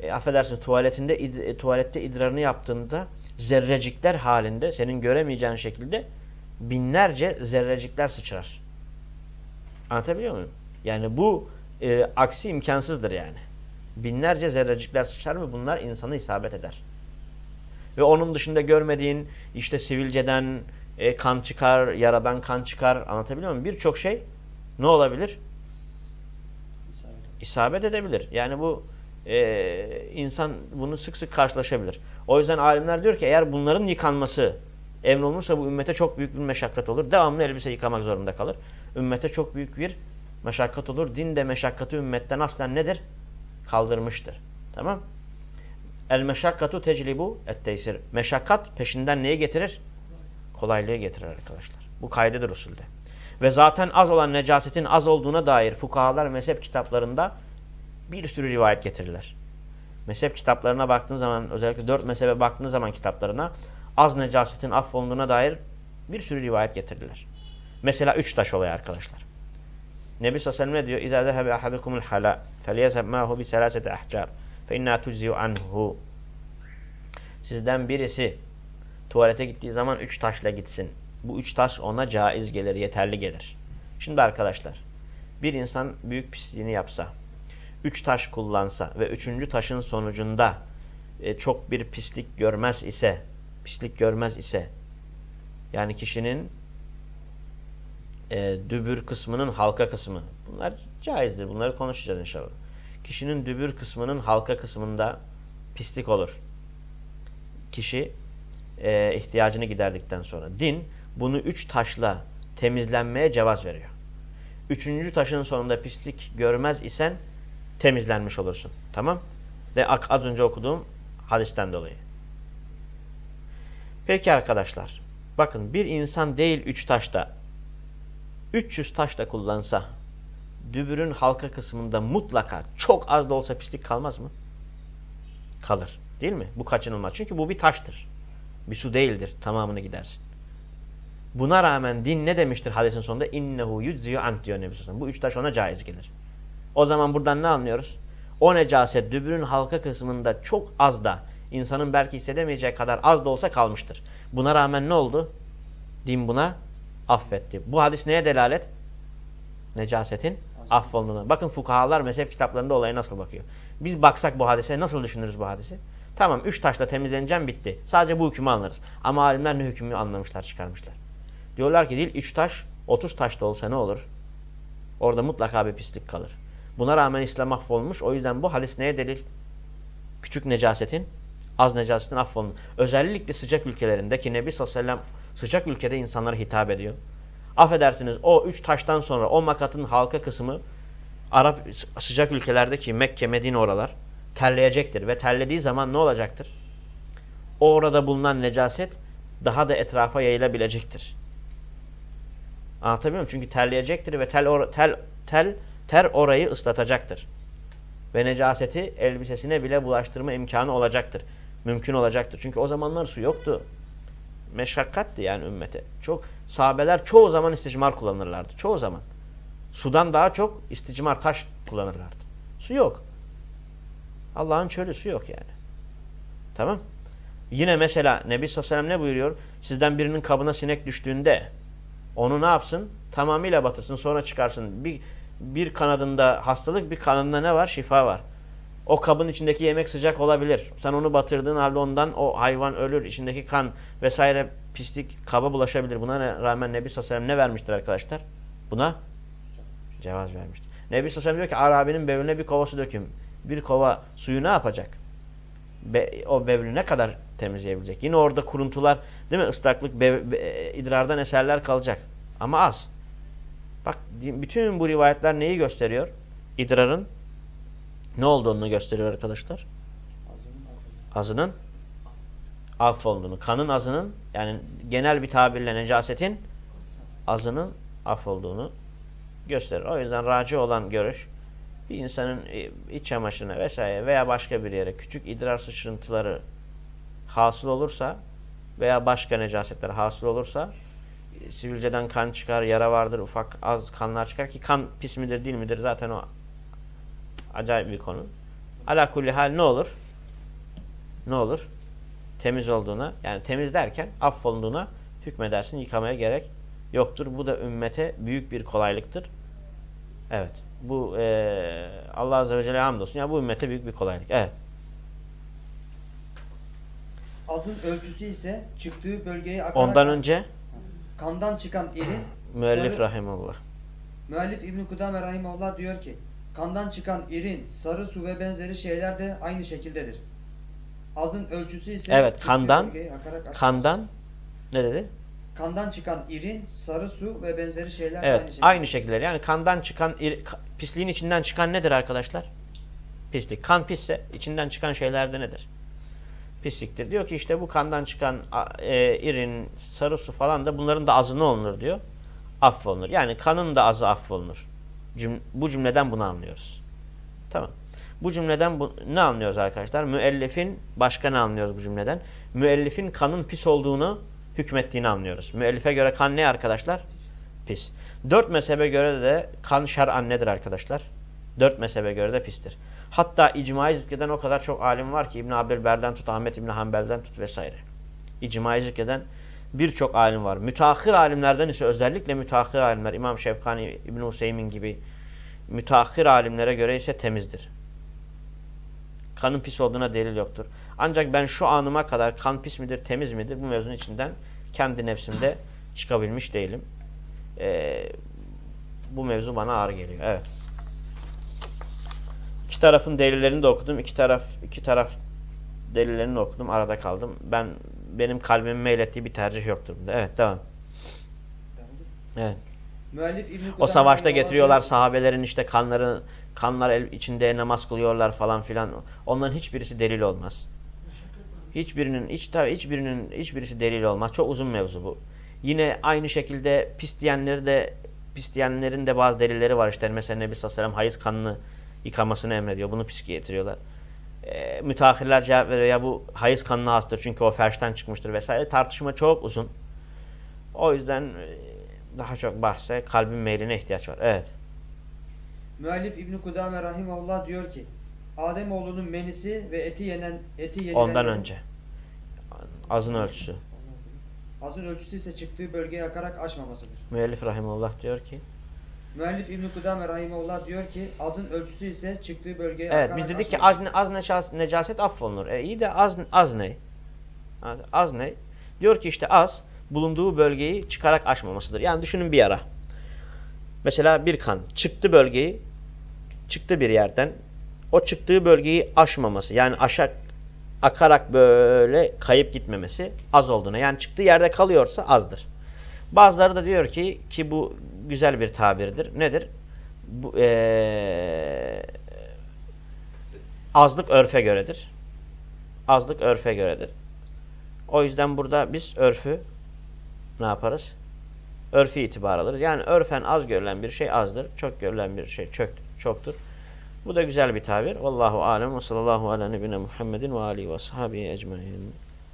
e, affedersin tuvaletinde id, e, tuvalette idrarını yaptığında zerrecikler halinde senin göremeyeceğin şekilde binlerce zerrecikler sıçrar. Anlatabiliyor muyum? Yani bu e, aksi imkansızdır yani. Binlerce zerrecikler sıçrar ve bunlar insanı isabet eder. Ve onun dışında görmediğin işte sivilceden e, kan çıkar, yaradan kan çıkar. Anlatabiliyor muyum? Birçok şey ne olabilir? İsabet edebilir. Yani bu e, insan bunu sık sık karşılaşabilir. O yüzden alimler diyor ki eğer bunların yıkanması emrolunursa bu ümmete çok büyük bir meşakkat olur. Devamlı elbise yıkamak zorunda kalır. Ümmete çok büyük bir meşakkat olur. Din de meşakkatı ümmetten aslen nedir? Kaldırmıştır. Tamam El meşakkatu teclibu et teysir. Meşakkat peşinden neyi getirir? Kolaylığı getirir arkadaşlar. Bu kaydedir usulde. Ve zaten az olan necasetin az olduğuna dair fukahalar mezhep kitaplarında bir sürü rivayet getirirler. Mezhep kitaplarına baktığın zaman özellikle dört mezhebe baktığın zaman kitaplarına az necasetin affolunduğuna dair bir sürü rivayet getirirler. Mesela üç taş olayı arkadaşlar. Nebi sallallahu aleyhi ve sellem diyor? Ahadukumul halâ feliyezheb mâhu bi selâsete ahcar fe innâ tujzi'u anhu. Sizden birisi tuvalete gittiği zaman üç taşla gitsin. Bu üç taş ona caiz gelir, yeterli gelir. Şimdi arkadaşlar, bir insan büyük pisliğini yapsa, üç taş kullansa ve üçüncü taşın sonucunda e, çok bir pislik görmez ise, pislik görmez ise, yani kişinin e, dübür kısmının halka kısmı, bunlar caizdir, bunları konuşacağız inşallah. Kişinin dübür kısmının halka kısmında pislik olur. Kişi e, ihtiyacını giderdikten sonra. Din bunu üç taşla temizlenmeye cevaz veriyor. Üçüncü taşın sonunda pislik görmez isen temizlenmiş olursun. Tamam? De az önce okuduğum hadisten dolayı. Peki arkadaşlar. Bakın bir insan değil üç taşta 300 taş da kullansa dübürün halka kısmında mutlaka çok az da olsa pislik kalmaz mı? Kalır. Değil mi? Bu kaçınılmaz. Çünkü bu bir taştır. Bir su değildir. Tamamını gidersin. Buna rağmen din ne demiştir hadisin sonunda? İnnehu yüzziyu ant diyor Nebi Bu üç taş ona caiz gelir. O zaman buradan ne anlıyoruz? O necaset dübürün halka kısmında çok az da insanın belki hissedemeyeceği kadar az da olsa kalmıştır. Buna rağmen ne oldu? Din buna affetti. Bu hadis neye delalet? Necasetin affolunduğuna. Bakın fukahalar mezhep kitaplarında olaya nasıl bakıyor. Biz baksak bu hadise nasıl düşünürüz bu hadisi? Tamam üç taşla temizleneceğim bitti. Sadece bu hükmü anlarız. Ama alimler ne hükmü anlamışlar çıkarmışlar. Diyorlar ki değil üç taş otuz taş da olsa ne olur? Orada mutlaka bir pislik kalır. Buna rağmen İslam affolmuş. O yüzden bu hadis neye delil? Küçük necasetin, az necasetin affolunur. Özellikle sıcak ülkelerinde ki Nebi sallallahu aleyhi ve sellem sıcak ülkede insanlara hitap ediyor. Affedersiniz o üç taştan sonra o makatın halka kısmı Arap sıcak ülkelerdeki Mekke, Medine oralar terleyecektir. Ve terlediği zaman ne olacaktır? Orada bulunan necaset daha da etrafa yayılabilecektir. Anlatabiliyor muyum? Çünkü terleyecektir ve tel, tel, tel ter orayı ıslatacaktır. Ve necaseti elbisesine bile bulaştırma imkanı olacaktır. Mümkün olacaktır. Çünkü o zamanlar su yoktu. Meşakkatti yani ümmete. Çok sahabeler çoğu zaman isticmar kullanırlardı. Çoğu zaman. Sudan daha çok isticmar taş kullanırlardı. Su yok. Allah'ın çölü su yok yani. Tamam. Yine mesela Nebi sallallahu ne buyuruyor? Sizden birinin kabına sinek düştüğünde onu ne yapsın? Tamamıyla batırsın sonra çıkarsın. Bir, bir kanadında hastalık bir kanadında ne var? Şifa var. O kabın içindeki yemek sıcak olabilir. Sen onu batırdığın halde ondan o hayvan ölür. İçindeki kan vesaire pislik kaba bulaşabilir. Buna rağmen Nebi sallallahu ne vermiştir arkadaşlar? Buna cevaz vermiştir. Nebi sallallahu diyor ki Arabi'nin bevline bir kovası dökün. Bir kova suyu ne yapacak? Be, o bevli ne kadar temizleyebilecek? Yine orada kuruntular değil mi? Islaklık, be, be, idrardan eserler kalacak. Ama az. Bak bütün bu rivayetler neyi gösteriyor? İdrarın ne olduğunu gösteriyor arkadaşlar? Azının af olduğunu. Kanın azının yani genel bir tabirle necasetin azının af olduğunu gösterir. O yüzden raci olan görüş bir insanın iç çamaşırına vesaire veya başka bir yere küçük idrar sıçrıntıları hasıl olursa veya başka necasetler hasıl olursa sivilceden kan çıkar, yara vardır, ufak az kanlar çıkar ki kan pis midir değil midir zaten o acayip bir konu. Ala kulli hal ne olur? Ne olur? Temiz olduğuna yani temiz derken affolunduğuna hükmedersin. Yıkamaya gerek yoktur. Bu da ümmete büyük bir kolaylıktır. Evet. Bu e, Allah Azze ve Celle hamdolsun. Yani bu ümmete büyük bir kolaylık. Evet. Azın ölçüsü ise çıktığı bölgeye akarak Ondan önce kandan çıkan irin müellif sarı- rahimullah. Müellif İbn Kudame rahimehullah diyor ki kandan çıkan irin, sarı su ve benzeri şeyler de aynı şekildedir. Azın ölçüsü ise Evet, kandan- bölgeye Kandan ne dedi? Kandan çıkan irin, sarı su ve benzeri şeyler Evet. aynı şekilde. Aynı şekilde. Yani kandan çıkan iri- pisliğin içinden çıkan nedir arkadaşlar? Pislik. Kan pisse içinden çıkan şeyler de nedir? Pisliktir. Diyor ki işte bu kandan çıkan e, irin, sarı su falan da bunların da azı ne olunur diyor? Affolunur. Yani kanın da azı affolunur. Cüm bu cümleden bunu anlıyoruz. Tamam. Bu cümleden bu, ne anlıyoruz arkadaşlar? Müellifin, başka ne anlıyoruz bu cümleden? Müellifin kanın pis olduğunu hükmettiğini anlıyoruz. Müellife göre kan ne arkadaşlar? Pis. Dört mezhebe göre de kan şer'an nedir arkadaşlar? Dört mezhebe göre de pistir. Hatta icmayı zikreden o kadar çok alim var ki İbn Abdelber'den tut, Ahmet İbn Hanbel'den tut vesaire. İcmayı zikreden birçok alim var. Müteahhir alimlerden ise özellikle müteahhir alimler İmam Şevkani, İbn Hüseyin gibi müteahhir alimlere göre ise temizdir. Kanın pis olduğuna delil yoktur. Ancak ben şu anıma kadar kan pis midir, temiz midir bu mevzunun içinden kendi nefsimde çıkabilmiş değilim. Ee, bu mevzu bana ağır geliyor. Evet. İki tarafın delillerini de okudum. İki taraf iki taraf delillerini de okudum. Arada kaldım. Ben benim kalbimin meylettiği bir tercih yoktur bunda. Evet, devam. Evet. O savaşta getiriyorlar sahabelerin işte kanları kanlar el içinde namaz kılıyorlar falan filan. Onların hiçbirisi delil olmaz. Hiçbirinin hiç tabii hiçbirinin hiçbirisi delil olmaz. Çok uzun mevzu bu. Yine aynı şekilde pis diyenleri de pis diyenlerin de bazı delilleri var işte. Mesela Nebi sallallahu hayız kanını yıkamasını emrediyor. Bunu pis getiriyorlar. E, müteahhirler cevap veriyor ya bu hayız kanına hastır çünkü o ferşten çıkmıştır vesaire. Tartışma çok uzun. O yüzden e, daha çok bahse kalbin meyline ihtiyaç var. Evet. Müellif İbn Kudame rahimehullah diyor ki Ademoğlunun menisi ve eti yenen eti yenilen Ondan önce. Azın ölçüsü. Azın ölçüsü ise çıktığı bölgeye akarak aşmamasıdır. Müellif rahimullah diyor ki. Müellif İbn Kudame rahimehullah diyor ki azın ölçüsü ise çıktığı bölgeye Evet akarak biz dedik ki az, az necaset, necaset affolunur. E iyi de az, az ne? Az ne? Diyor ki işte az bulunduğu bölgeyi çıkarak aşmamasıdır. Yani düşünün bir ara. Mesela bir kan çıktı bölgeyi çıktı bir yerden o çıktığı bölgeyi aşmaması yani aşak akarak böyle kayıp gitmemesi az olduğuna. Yani çıktığı yerde kalıyorsa azdır. Bazıları da diyor ki ki bu güzel bir tabirdir. Nedir? Bu ee, azlık örfe göredir. Azlık örfe göredir. O yüzden burada biz örfü ne yaparız? Örfü itibar alırız. Yani örfen az görülen bir şey azdır. Çok görülen bir şey çok, çoktur. Bu da güzel bir tabir. Vallahu alem ve sallallahu ala nebine Muhammedin ve alihi ve sahabihi ecmain.